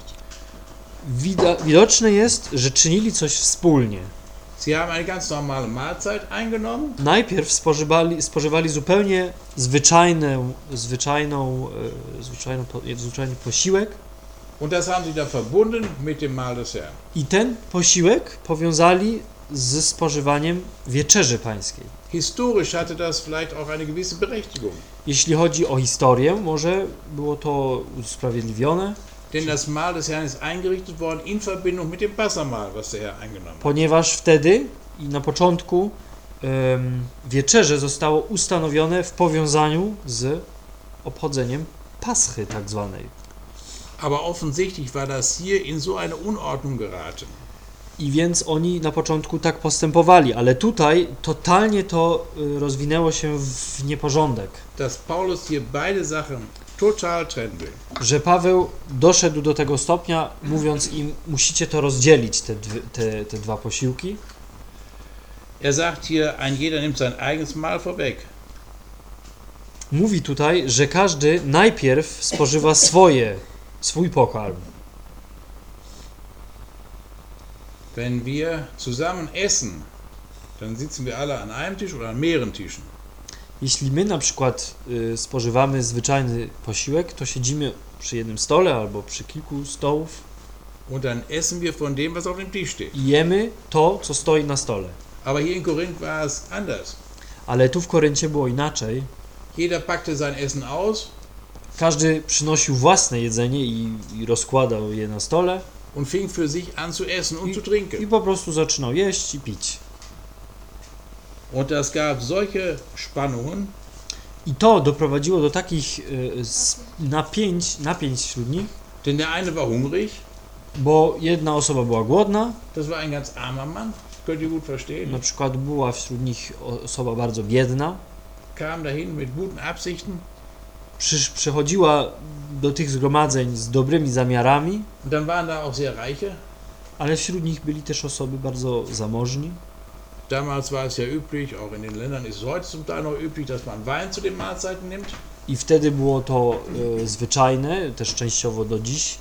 Wida- widoczne jest, że czynili coś wspólnie.
Sie haben eine ganz normale Mahlzeit eingenommen
Najpierw spożywali, spożywali zupełnie zwyczajną, zwyczajną, e, zwyczajną, po- zwyczajny posiłek
und das haben sie dann verbunden mit dem Mahl des Herrn.
i ten posiłek powiązali ze spożywaniem wieczerzy pańskiej.
Historisch hatte das vielleicht auch eine gewisse Berechtigung,
Jeśli chodzi o historię, może było to usprawiedliwione,
denn das Mahl des Herrn ist eingerichtet worden in Verbindung mit dem Passamahl, was der Herr eingenommen hat.
ponieważ wtedy i na początku em, wieczerze zostało ustanowione w powiązaniu z obchodzeniem Paschy tak zwanej.
Aber offensichtlich war das hier in so eine Unordnung geraten.
I więc oni na początku tak postępowali, ale tutaj totalnie to y, rozwinęło się w nieporządek,
dass Paulus hier beide Sachen
że Paweł doszedł do tego stopnia, mówiąc im, musicie to rozdzielić, te, dwie, te, te dwa posiłki.
Er sagt hier, ein jeder nimmt sein eigenes Mahl vorweg.
Mówi tutaj, że każdy najpierw spożywa swoje, swój pokarm.
Wenn wir zusammen essen, dann sitzen wir alle an einem Tisch oder an mehreren Tischen.
Jeśli my na przykład y, spożywamy zwyczajny posiłek, to siedzimy przy jednym stole albo przy kilku stołów
Und dann essen wir von dem, was auf dem Tisch steht.
i jemy to, co stoi na stole.
Aber hier in Korinth war es anders.
Ale tu w Koryncie było inaczej.
Jeder packte sein Essen aus
Każdy przynosił własne jedzenie i, i rozkładał je na stole
und fing für sich an zu essen und
I-
zu trinken.
i po prostu zaczynał jeść i pić.
Und das gab solche Spannungen,
I to doprowadziło do takich s- napięć, napięć wśród nich,
denn der eine war hungrig,
bo jedna osoba była głodna,
das war ein ganz armer Mann, könnt ihr gut verstehen.
na przykład była wśród nich osoba bardzo biedna,
Kam dahin mit guten Absichten.
Przysz, przychodziła do tych zgromadzeń z dobrymi zamiarami,
dann waren da auch sehr reiche.
ale wśród nich byli też osoby bardzo zamożni
Damals war es ja üblich, auch in den Ländern ist es heute zum Teil noch üblich, dass man Wein zu den Mahlzeiten nimmt.
I wtedy było to e, zwyczajne, też częściowo do dziś,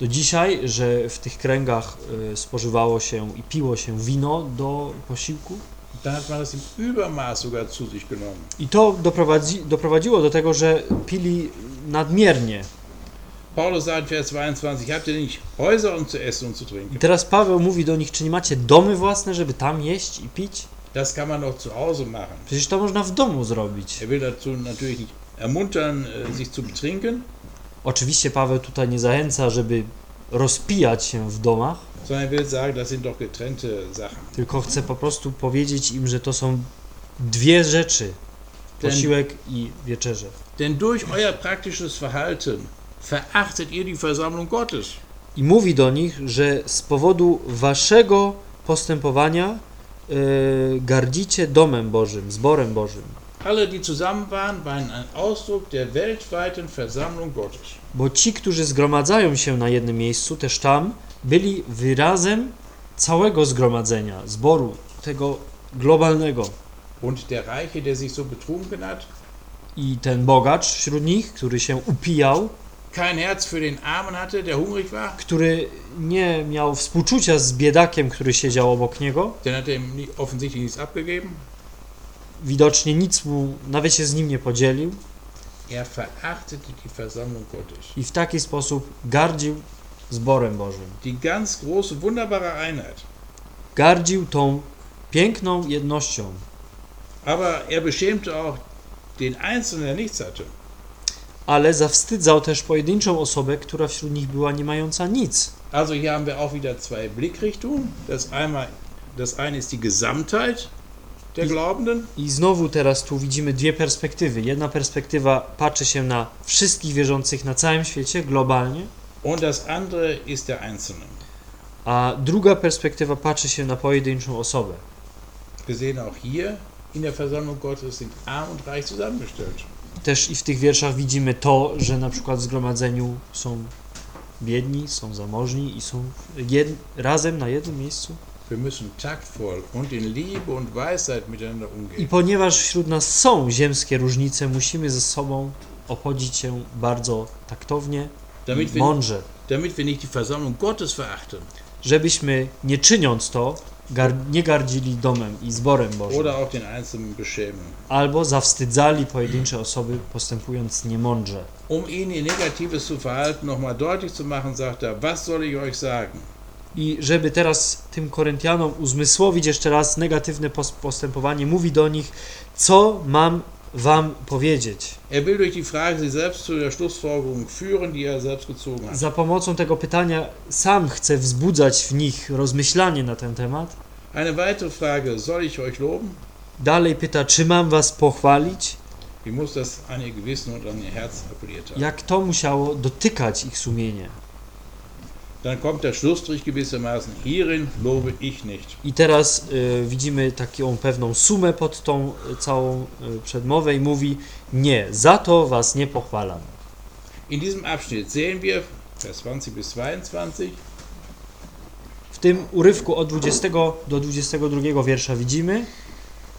do dzisiaj, że w tych kręgach e, spożywało się i piło się wino do posiłku.
Dann hat man das im Übermaß sogar zu sich genommen.
I to doprowadzi, doprowadziło do tego, że pili nadmiernie.
Paulus sagt Vers 22, habt ihr nicht Häuser, um zu essen und zu
I
trinken?
teraz Paweł mówi do nich, czy nie macie domy własne, żeby tam jeść i pić?
Das kann man doch zu Hause machen.
Przecież to można w domu zrobić.
Er will dazu natürlich nicht ermuntern, äh, sich zu betrinken,
Oczywiście Paweł tutaj nie zachęca, żeby rozpijać się w domach,
sondern er will sagen, das sind doch getrennte Sachen.
tylko chce po prostu powiedzieć im, że to są dwie rzeczy:
Denn,
posiłek i wieczerze.
denn durch euer praktisches Verhalten verachtet ihr die Versammlung Gottes.
I mówi do nich, że z powodu waszego postępowania e, gardzicie domem Bożym, zborem Bożym.
Alle, die zusammen waren, waren ein Ausdruck der weltweiten Versammlung Gottes.
Bo ci, którzy zgromadzają się na jednym miejscu, też tam, byli wyrazem całego zgromadzenia, zboru, tego globalnego.
Und der Reiche, der sich so betrunken hat,
I ten bogacz wśród nich, który się upijał,
kein Herz für den Armen hatte, der hungrig war,
który nie miał współczucia z biedakiem, który siedział obok niego,
den hat er ihm offensichtlich nichts abgegeben.
widocznie nic mu, nawet się z nim nie podzielił
Er verachtete die Versammlung Gottes.
i w taki sposób gardził zborem Bożym.
Die ganz große, wunderbare Einheit.
Gardził tą piękną jednością,
Aber er beschämte auch den Einzelnen, der nichts hatte.
Ale zawstydzał też pojedynczą osobę, która wśród nich była nie mająca nic.
Also hier haben wir auch wieder zwei Blickrichtungen. Das, einmal, das eine ist die Gesamtheit der
Die-
Glaubenden
I znowu teraz tu widzimy dwie perspektywy. Jedna perspektywa patrzy się na wszystkich wierzących na całym świecie, globalnie,
und das andere ist der Einzelne.
a druga perspektywa patrzy się na pojedynczą osobę.
Wir sehen auch hier in der Versammlung Gottes sind arm und reich zusammengestellt.
Też i w tych wierszach widzimy to, że na przykład w zgromadzeniu są biedni, są zamożni i są jed... razem na jednym miejscu. I ponieważ wśród nas są ziemskie różnice, musimy ze sobą obchodzić się bardzo taktownie,
wir,
mądrze, żebyśmy nie czyniąc to, gar... nie gardzili domem i zborem Bożym, albo zawstydzali pojedyncze osoby, postępując niemądrze.
Um ihnen ihr negatives Verhalten nochmal deutlich zu machen, sagt er, was soll ich euch sagen?
I żeby teraz tym Koryntianom uzmysłowić jeszcze raz negatywne pos- postępowanie, mówi do nich, co mam wam powiedzieć.
Er will durch die Frage sie selbst zu der Schlussfolgerung führen, die er selbst gezogen hat.
Za pomocą tego pytania sam chce wzbudzać w nich rozmyślanie na ten temat.
Eine weitere Frage, soll ich euch loben?
Dalej pyta, czy mam was pochwalić?
Wie muss das an ihr Gewissen und an ihr Herz appelliert haben?
Jak to musiało dotykać ich sumienie.
Dann kommt der Schlussstrich gewissermaßen, hierin lobe ich nicht.
I teraz y, widzimy taką pewną sumę pod tą y, całą y, przedmowę i mówi, nie, za to was nie pochwalam.
In diesem Abschnitt sehen wir, Vers 20 bis 22,
W tym urywku od 20 do 22 wiersza widzimy,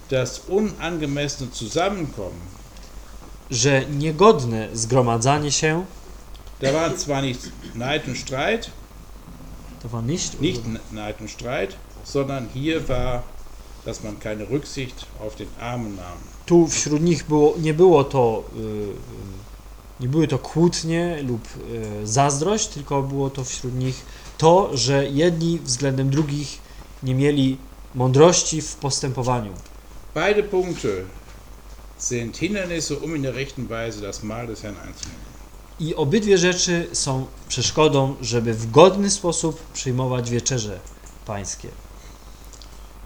das unangemessene Zusammenkommen.
że niegodne zgromadzanie się
Da war zwar nicht Neid und Streit,
to war nicht,
nicht Neid und Streit, sondern hier war, dass man keine Rücksicht auf den Armen nahm.
tu wśród nich było, nie było to y, y, nie były to kłótnie lub y, zazdrość, tylko było to wśród nich to, że jedni względem drugich nie mieli mądrości w postępowaniu.
Beide Punkte sind Hindernisse, um in der rechten Weise das Mahl des Herrn einzunehmen.
I obydwie rzeczy są przeszkodą, żeby w godny sposób przyjmować wieczerze pańskie.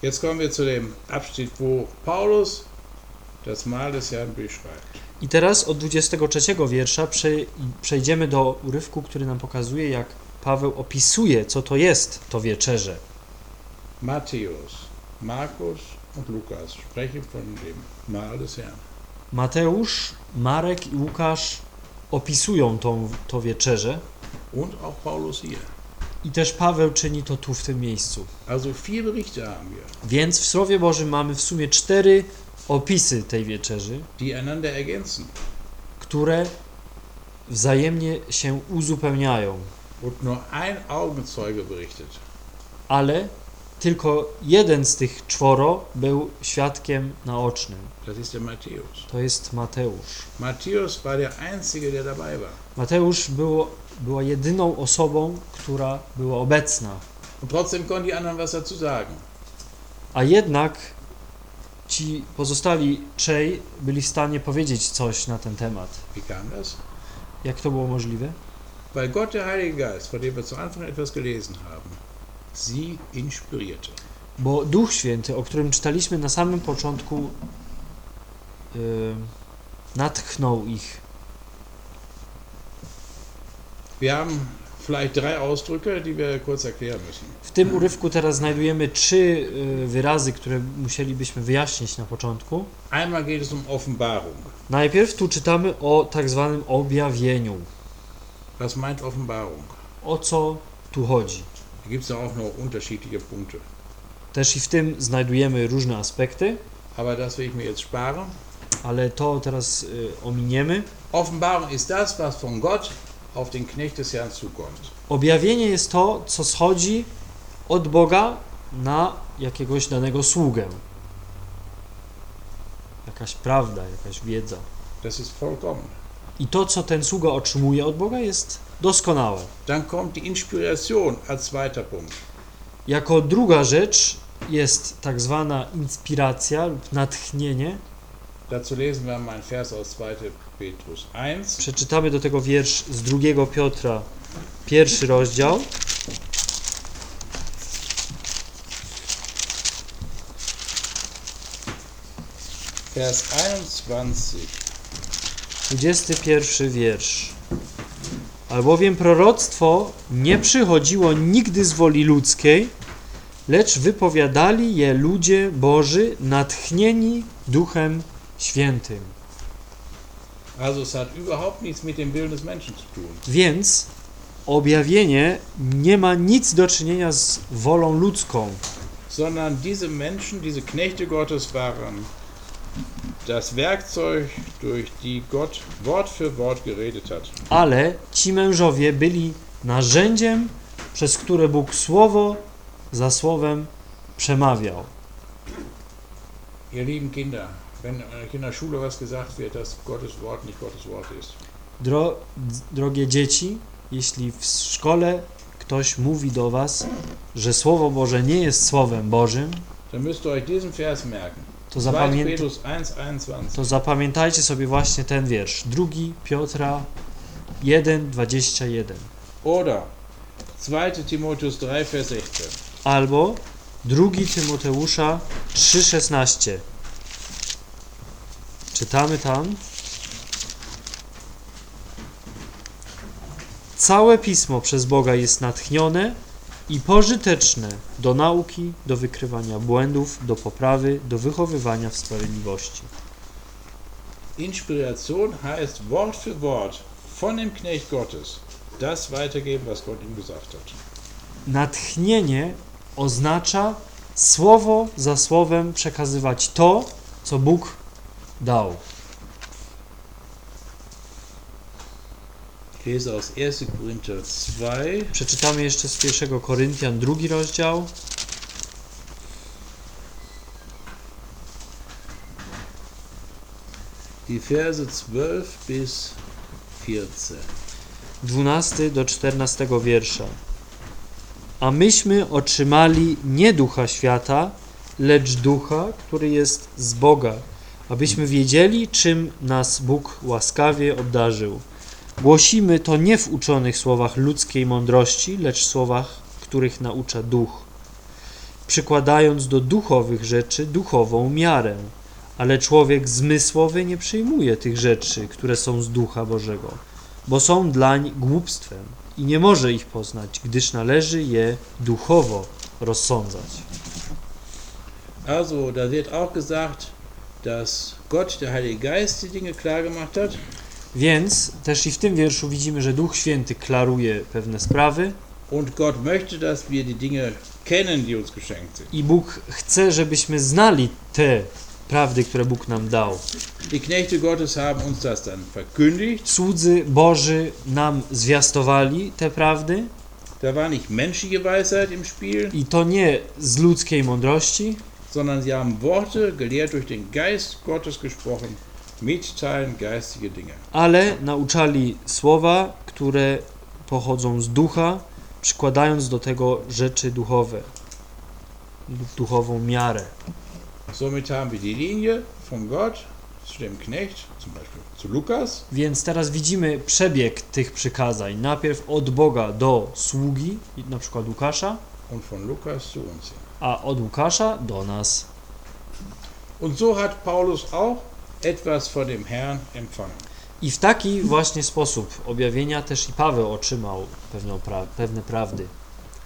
Jetzt kommen wir zu dem Abschnitt, wo Paulus das Mahl des Herrn beschreibt.
I teraz od 23 wiersza przej- przejdziemy do urywku, który nam pokazuje, jak Paweł opisuje, co to jest to wieczerze.
Matthäus, Markus und Lukas sprechen von dem Mahl des Herrn.
Mateusz, Marek i Łukasz opisują tą, to wieczerze
Und auch Paulus hier.
I też Paweł czyni to tu w tym miejscu.
Also vier Berichte haben wir,
Więc w Słowie Bożym mamy w sumie cztery opisy tej wieczerzy,
die einander ergänzen.
które wzajemnie się uzupełniają.
Und nur ein Augenzeuge berichtet.
Ale tylko jeden z tych czworo był świadkiem naocznym. To jest Mateusz. Mateusz było, była jedyną osobą, która była obecna. A jednak ci pozostali trzej byli w stanie powiedzieć coś na ten temat. Jak to było możliwe?
Weil Gott, der Heilige Geist, von dem wir zu Anfang etwas gelesen haben, sie inspirierte.
Bo Duch Święty, o którym czytaliśmy na samym początku, yy, natchnął ich.
Wir haben vielleicht drei Ausdrücke, die wir kurz erklären müssen.
W tym urywku teraz znajdujemy trzy yy, wyrazy, które musielibyśmy wyjaśnić na początku.
Einmal geht es um Offenbarung.
Najpierw tu czytamy o tak zwanym objawieniu.
Was meint Offenbarung?
O co tu chodzi?
Da gibt es auch noch unterschiedliche Punkte.
Też i w tym znajdujemy różne aspekty,
Aber das will ich mir jetzt sparen.
ale to teraz y, ominiemy.
Offenbarung ist das, was von Gott auf den Knecht des Herrn zukommt.
Objawienie jest to, co schodzi od Boga na jakiegoś danego sługę. Jakaś prawda, jakaś wiedza.
Das ist vollkommen.
I to, co ten sługa otrzymuje od Boga, jest doskonałe.
Dann kommt die Inspiration als zweiter Punkt.
Jako druga rzecz jest tak zwana inspiracja lub natchnienie.
Dazu lesen wir mal einen Vers aus 2. Petrus 1.
Przeczytamy do tego wiersz z drugiego Piotra, pierwszy rozdział.
Vers 21.
21 wiersz. Albowiem proroctwo nie przychodziło nigdy z woli ludzkiej, lecz wypowiadali je ludzie Boży, natchnieni Duchem Świętym. Więc objawienie nie ma nic do czynienia z wolą ludzką,
Sondern diese Menschen, diese Knechte Gottes waren das Werkzeug, durch die Gott Wort für Wort geredet hat.
ale ci mężowie byli narzędziem, przez które Bóg słowo za słowem przemawiał.
Ihr lieben Kinder, wenn euch in der Schule was gesagt wird, dass Gottes Wort nicht Gottes Wort ist,
Dro, drogie dzieci, jeśli w szkole ktoś mówi do was, że Słowo Boże nie jest Słowem Bożym,
dann müsst ihr euch diesen Vers merken.
To,
2.
zapamię,
Petrus 1,21.
to zapamiętajcie sobie właśnie ten wiersz. Drugi Piotra 1,21
Oder 2. Timotheus 3, Vers 16.
albo drugi Tymoteusza 3,16 Czytamy tam Całe pismo przez Boga jest natchnione i pożyteczne do nauki, do wykrywania błędów, do poprawy, do wychowywania w sprawiedliwości.
Inspiration heißt Wort für Wort von dem Knecht Gottes das weitergeben, was Gott ihm gesagt hat.
Natchnienie oznacza słowo za słowem przekazywać to, co Bóg dał.
Lese aus 1. Korinther 2,
Przeczytamy jeszcze z 1 Koryntian, drugi rozdział.
die Verse 12 bis 14.
12 do 14 wiersza. A myśmy otrzymali nie ducha świata, lecz ducha, który jest z Boga, abyśmy wiedzieli, czym nas Bóg łaskawie obdarzył. Głosimy to nie w uczonych słowach ludzkiej mądrości, lecz słowach, których naucza duch, przykładając do duchowych rzeczy duchową miarę. Ale człowiek zmysłowy nie przyjmuje tych rzeczy, które są z ducha Bożego bo są dlań głupstwem i nie może ich poznać, gdyż należy je duchowo rozsądzać.
Also, da wird auch gesagt, dass Gott, der Heilige Geist, die Dinge klar gemacht hat.
Więc też i w tym wierszu widzimy, że Duch Święty klaruje pewne sprawy,
Und Gott möchte, dass wir die Dinge kennen, die uns geschenkt sind.
I Bóg chce, żebyśmy znali te prawdy, które Bóg nam dał.
Die Knechte Gottes haben uns das dann verkündigt.
Słudzy Boży nam zwiastowali te prawdy
Da war nicht menschliche Weisheit im Spiel,
i to nie z ludzkiej mądrości,
sondern sie haben Worte, gelehrt durch den Geist Gottes gesprochen.
Ale nauczali słowa, które pochodzą z ducha, przykładając do tego rzeczy duchowe lub duchową miarę.
Somit haben wir die Linie von Gott zu dem Knecht, zum Beispiel zu Lukas,
Więc teraz widzimy przebieg tych przykazań. Najpierw od Boga do sługi, na przykład Łukasza,
und von Lukas zu uns.
a od Łukasza do nas.
Und so hat Paulus auch etwas von dem Herrn empfangen.
I w taki właśnie sposób objawienia też i Paweł otrzymał pewną pra- pewne prawdy.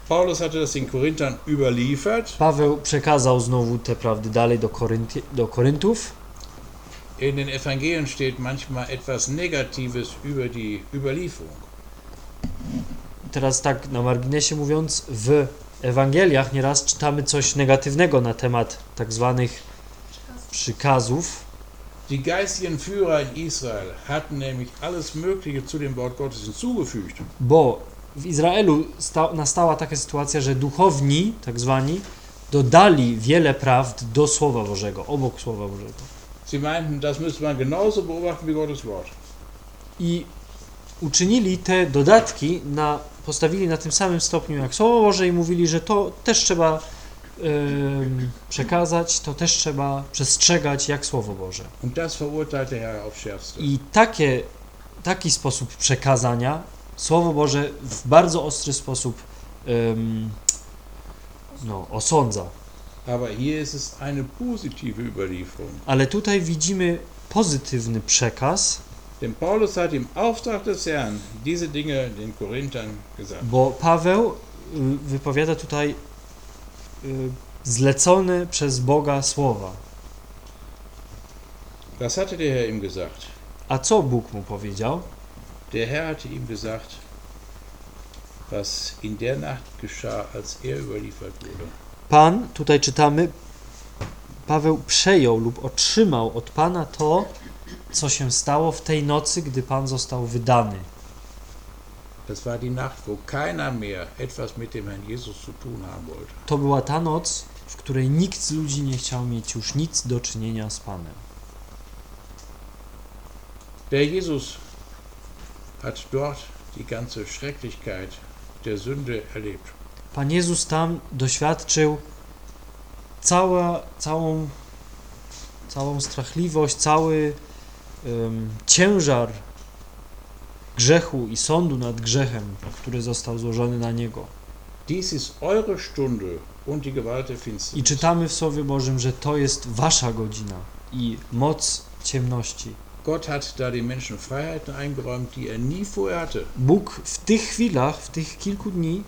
Paulus hatte das den Korinthern überliefert.
Paweł przekazał znowu te prawdy dalej do, Korynti- do Koryntów.
In den Evangelien steht manchmal etwas Negatives über die Überlieferung.
Teraz tak na marginesie mówiąc, w Ewangeliach nieraz czytamy coś negatywnego na temat tak zwanych przykazów,
Die geistigen Führer in Israel hatten nämlich alles Mögliche zu dem Wort Gottes hinzugefügt.
bo w Izraelu sta- nastała taka sytuacja, że duchowni, tak zwani, dodali wiele prawd do Słowa Bożego, obok Słowa Bożego.
Sie meinten, das müsste man genauso beobachten wie Gottes Wort.
I uczynili te dodatki, na, postawili na tym samym stopniu jak Słowo Boże i mówili, że to też trzeba przekazać, to też trzeba przestrzegać jak Słowo Boże. I takie, taki sposób przekazania Słowo Boże w bardzo ostry sposób no, osądza. Ale tutaj widzimy pozytywny przekaz,
Denn Paulus hat im Auftrag des Herrn diese Dinge den Korinthern gesagt.
bo Paweł y, wypowiada tutaj zlecone przez Boga słowa.
Was hatte der Herr ihm gesagt?
A co Bóg mu powiedział?
Der Herr hatte ihm gesagt, was in der Nacht geschah, als er überliefert wurde.
Pan, tutaj czytamy, Paweł przejął lub otrzymał od Pana to, co się stało w tej nocy, gdy Pan został wydany.
Das war die Nacht, wo keiner mehr etwas mit dem Herrn Jesus zu tun haben wollte.
To była ta noc, w której nikt z ludzi nie chciał mieć już nic do czynienia z Panem.
Der Jesus hat dort die ganze Schrecklichkeit der Sünde erlebt.
Pan Jezus tam doświadczył cała, całą, całą strachliwość, cały em, ciężar grzechu i sądu nad grzechem, który został złożony na Niego.
Dies ist eure Stunde und die Gewalt der
I
Finsternis.
czytamy w Słowie Bożym, że to jest wasza godzina i moc ciemności.
Gott hat da den Menschen Freiheiten eingeräumt, die er nie vorher hatte.
Bóg w tych chwilach, w tych kilku dni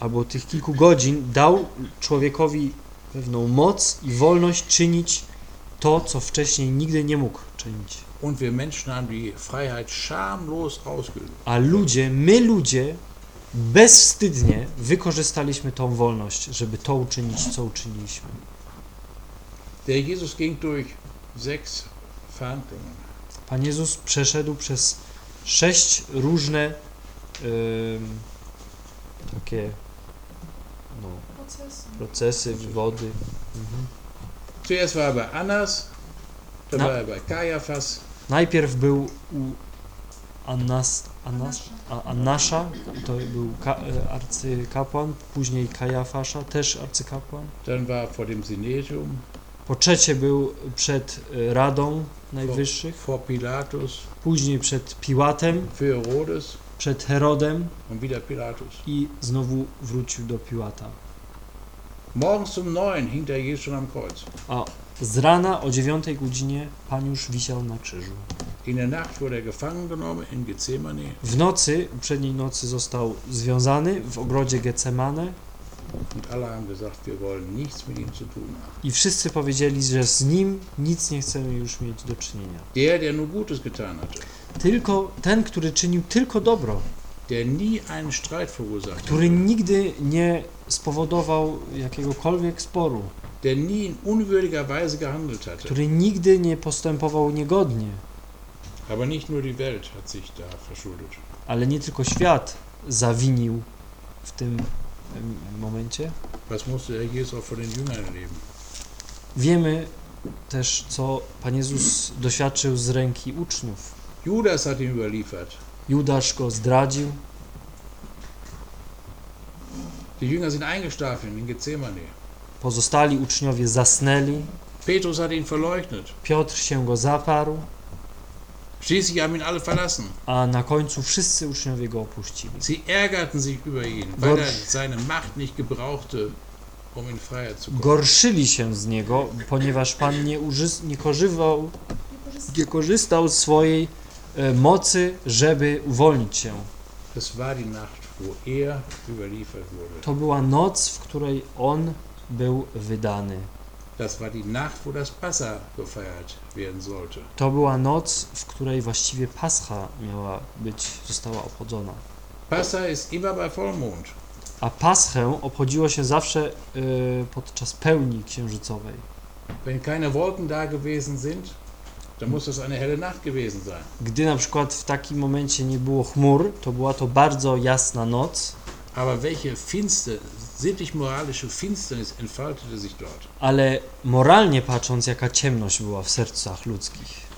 albo tych kilku godzin dał człowiekowi pewną moc i wolność czynić to, co wcześniej nigdy nie mógł czynić.
Und wir Menschen haben die Freiheit schamlos ausgeübt.
A ludzie, my ludzie, bezwstydnie wykorzystaliśmy tą wolność, żeby to uczynić, co uczyniliśmy.
Der Jesus ging durch sechs Verhandlungen.
Pan Jezus przeszedł przez sześć różne em, takie no,
Prozess.
procesy, wywody. Mhm.
Zuerst war er bei Annas, dann
Na-
war er bei Kaiaphas,
Najpierw był u Annas, Annas,
Anasza.
a, to był ka, e, arcykapłan, później Kajafasza, też arcykapłan.
dann war er vor dem Synedium,
Po trzecie był przed e, Radą Najwyższych,
vor Pilatus,
później przed Piłatem,
für Herodes
przed Herodem
und wieder Pilatus.
i znowu wrócił do Piłata.
Morgens um neun hing der Jesus schon am Kreuz.
A z rana o dziewiątej godzinie Pan już wisiał na krzyżu.
Er.
W nocy, uprzedniej nocy został związany w ogrodzie Getsemane i wszyscy powiedzieli, że z nim nic nie chcemy już mieć do czynienia. Tylko ten, który czynił tylko dobro, który nigdy nie spowodował jakiegokolwiek sporu,
der nie in unwürdiger Weise gehandelt hatte.
który nigdy nie postępował niegodnie.
Aber nicht nur die Welt hat sich da verschuldet.
Ale nie tylko świat zawinił w tym em, momencie.
Was musste der Jesus auch von den Jüngern erleben?
Wiemy też, co Pan Jezus doświadczył z ręki uczniów.
Judas hat ihn überliefert.
Judasz go zdradził,
Die Jünger sind eingeschlafen in Gethsemane.
Pozostali uczniowie zasnęli,
Petrus hat ihn verleugnet.
Piotr się go zaparł,
Schließlich haben ihn alle verlassen.
a na końcu wszyscy uczniowie go opuścili.
Sie ärgerten sich über ihn, weil er seine Macht nicht gebrauchte, um in Freiheit zu kommen.
Gorszyli się z niego, ponieważ Pan nie, uży- nie, korzywał, nie korzystał z swojej e, mocy, żeby uwolnić się.
Das war die Nacht, wo er überliefert wurde.
To była noc, w której on był wydany. To była noc, w której właściwie Pascha miała być, została obchodzona.
Passa ist immer bei Vollmond.
A Paschę obchodziło się zawsze y, podczas pełni księżycowej.
Wenn keine Wolken da gewesen sind, dann muss das eine helle Nacht gewesen sein.
Gdy na przykład w takim momencie nie było chmur, to była to bardzo jasna noc,
Aber welche finster, sittlich-moralische Finsternis entfaltete sich dort?
ale moralnie patrząc, jaka ciemność była w sercach ludzkich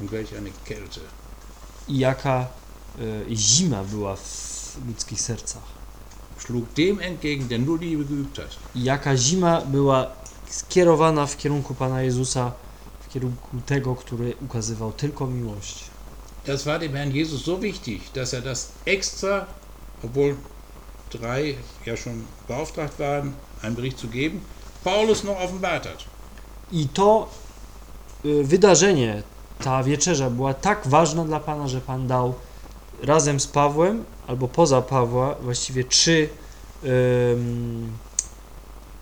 Und welche eine Kälte.
i jaka y, zima była w ludzkich sercach.
Schlug dem entgegen, der nur Liebe geübt hat.
I jaka zima była skierowana w kierunku Pana Jezusa, w kierunku tego, który ukazywał tylko miłość.
Das war dem Herrn Jesus so wichtig, dass er das extra, obwohl ja schon beauftragt waren, einen Bericht zu geben, Paulus noch offenbart hat.
I to y, wydarzenie, ta wieczerza była tak ważna dla Pana, że Pan dał razem z Pawłem, albo poza Pawła, właściwie trzy,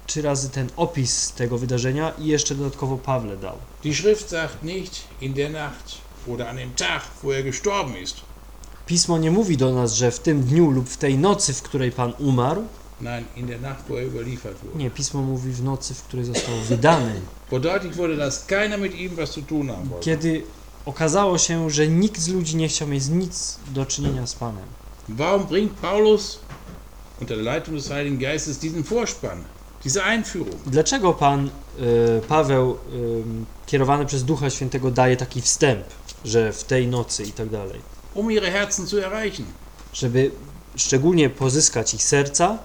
trzy razy ten opis tego wydarzenia i jeszcze dodatkowo Pawle dał.
Die Schrift sagt nicht in der Nacht oder an dem Tag, wo er gestorben ist.
Pismo nie mówi do nas, że w tym dniu lub w tej nocy, w której Pan umarł.
Er.
Nie, Pismo mówi w nocy, w której został wydany. Kiedy okazało się, że nikt z ludzi nie chciał mieć nic do czynienia z Panem.
Warum bringt Paulus unter der Leitung des Heiligen Geistes diesen Vorspann, diese Einführung?
Dlaczego Pan y, Paweł, y, kierowany przez Ducha Świętego, daje taki wstęp, że w tej nocy i tak dalej?
Um ihre Herzen zu erreichen,
Żeby szczególnie pozyskać ich serca,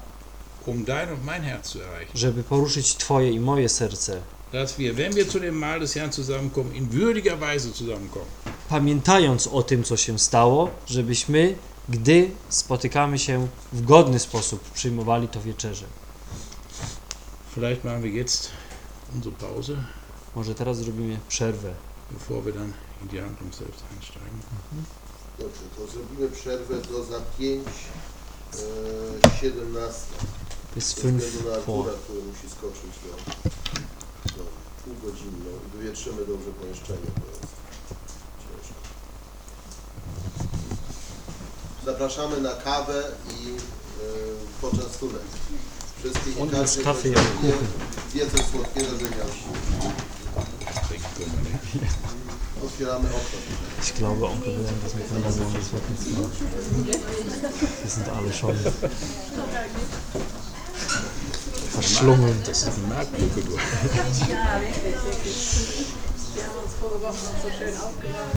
um dein und mein Herz zu erreichen.
żeby poruszyć Twoje i moje serce,
Dass wir, wenn wir zu dem Mahl des Herrn zusammenkommen, in würdiger Weise zusammenkommen.
pamiętając o tym, co się stało, żebyśmy, gdy spotykamy się w godny sposób, przyjmowali to wieczerze.
Vielleicht machen wir jetzt unsere Pause,
Może teraz zrobimy przerwę.
bevor wir dann in die Handlung selbst einsteigen.
Dobrze, to zrobimy przerwę do za 5, e, 17.
To jest
Ze
5
względu na. Artura, który musi skoczyć półgodzinną i wywietrzymy dobrze pomieszczenie, bo jest ciężko. Zapraszamy na kawę i e, poczęstunek. Wszystkich i
On
każdy, kto
kawy jak
coś słodkiego,
Ich glaube, Onkel Wilhelm, das mit Kindern wollen, das wird nichts mehr. Wir sind alle schon verschlungen.
Das ist eine Marktbrücke, du.
Ja, wirklich. Wir haben uns vorige Woche noch so schön aufgeräumt.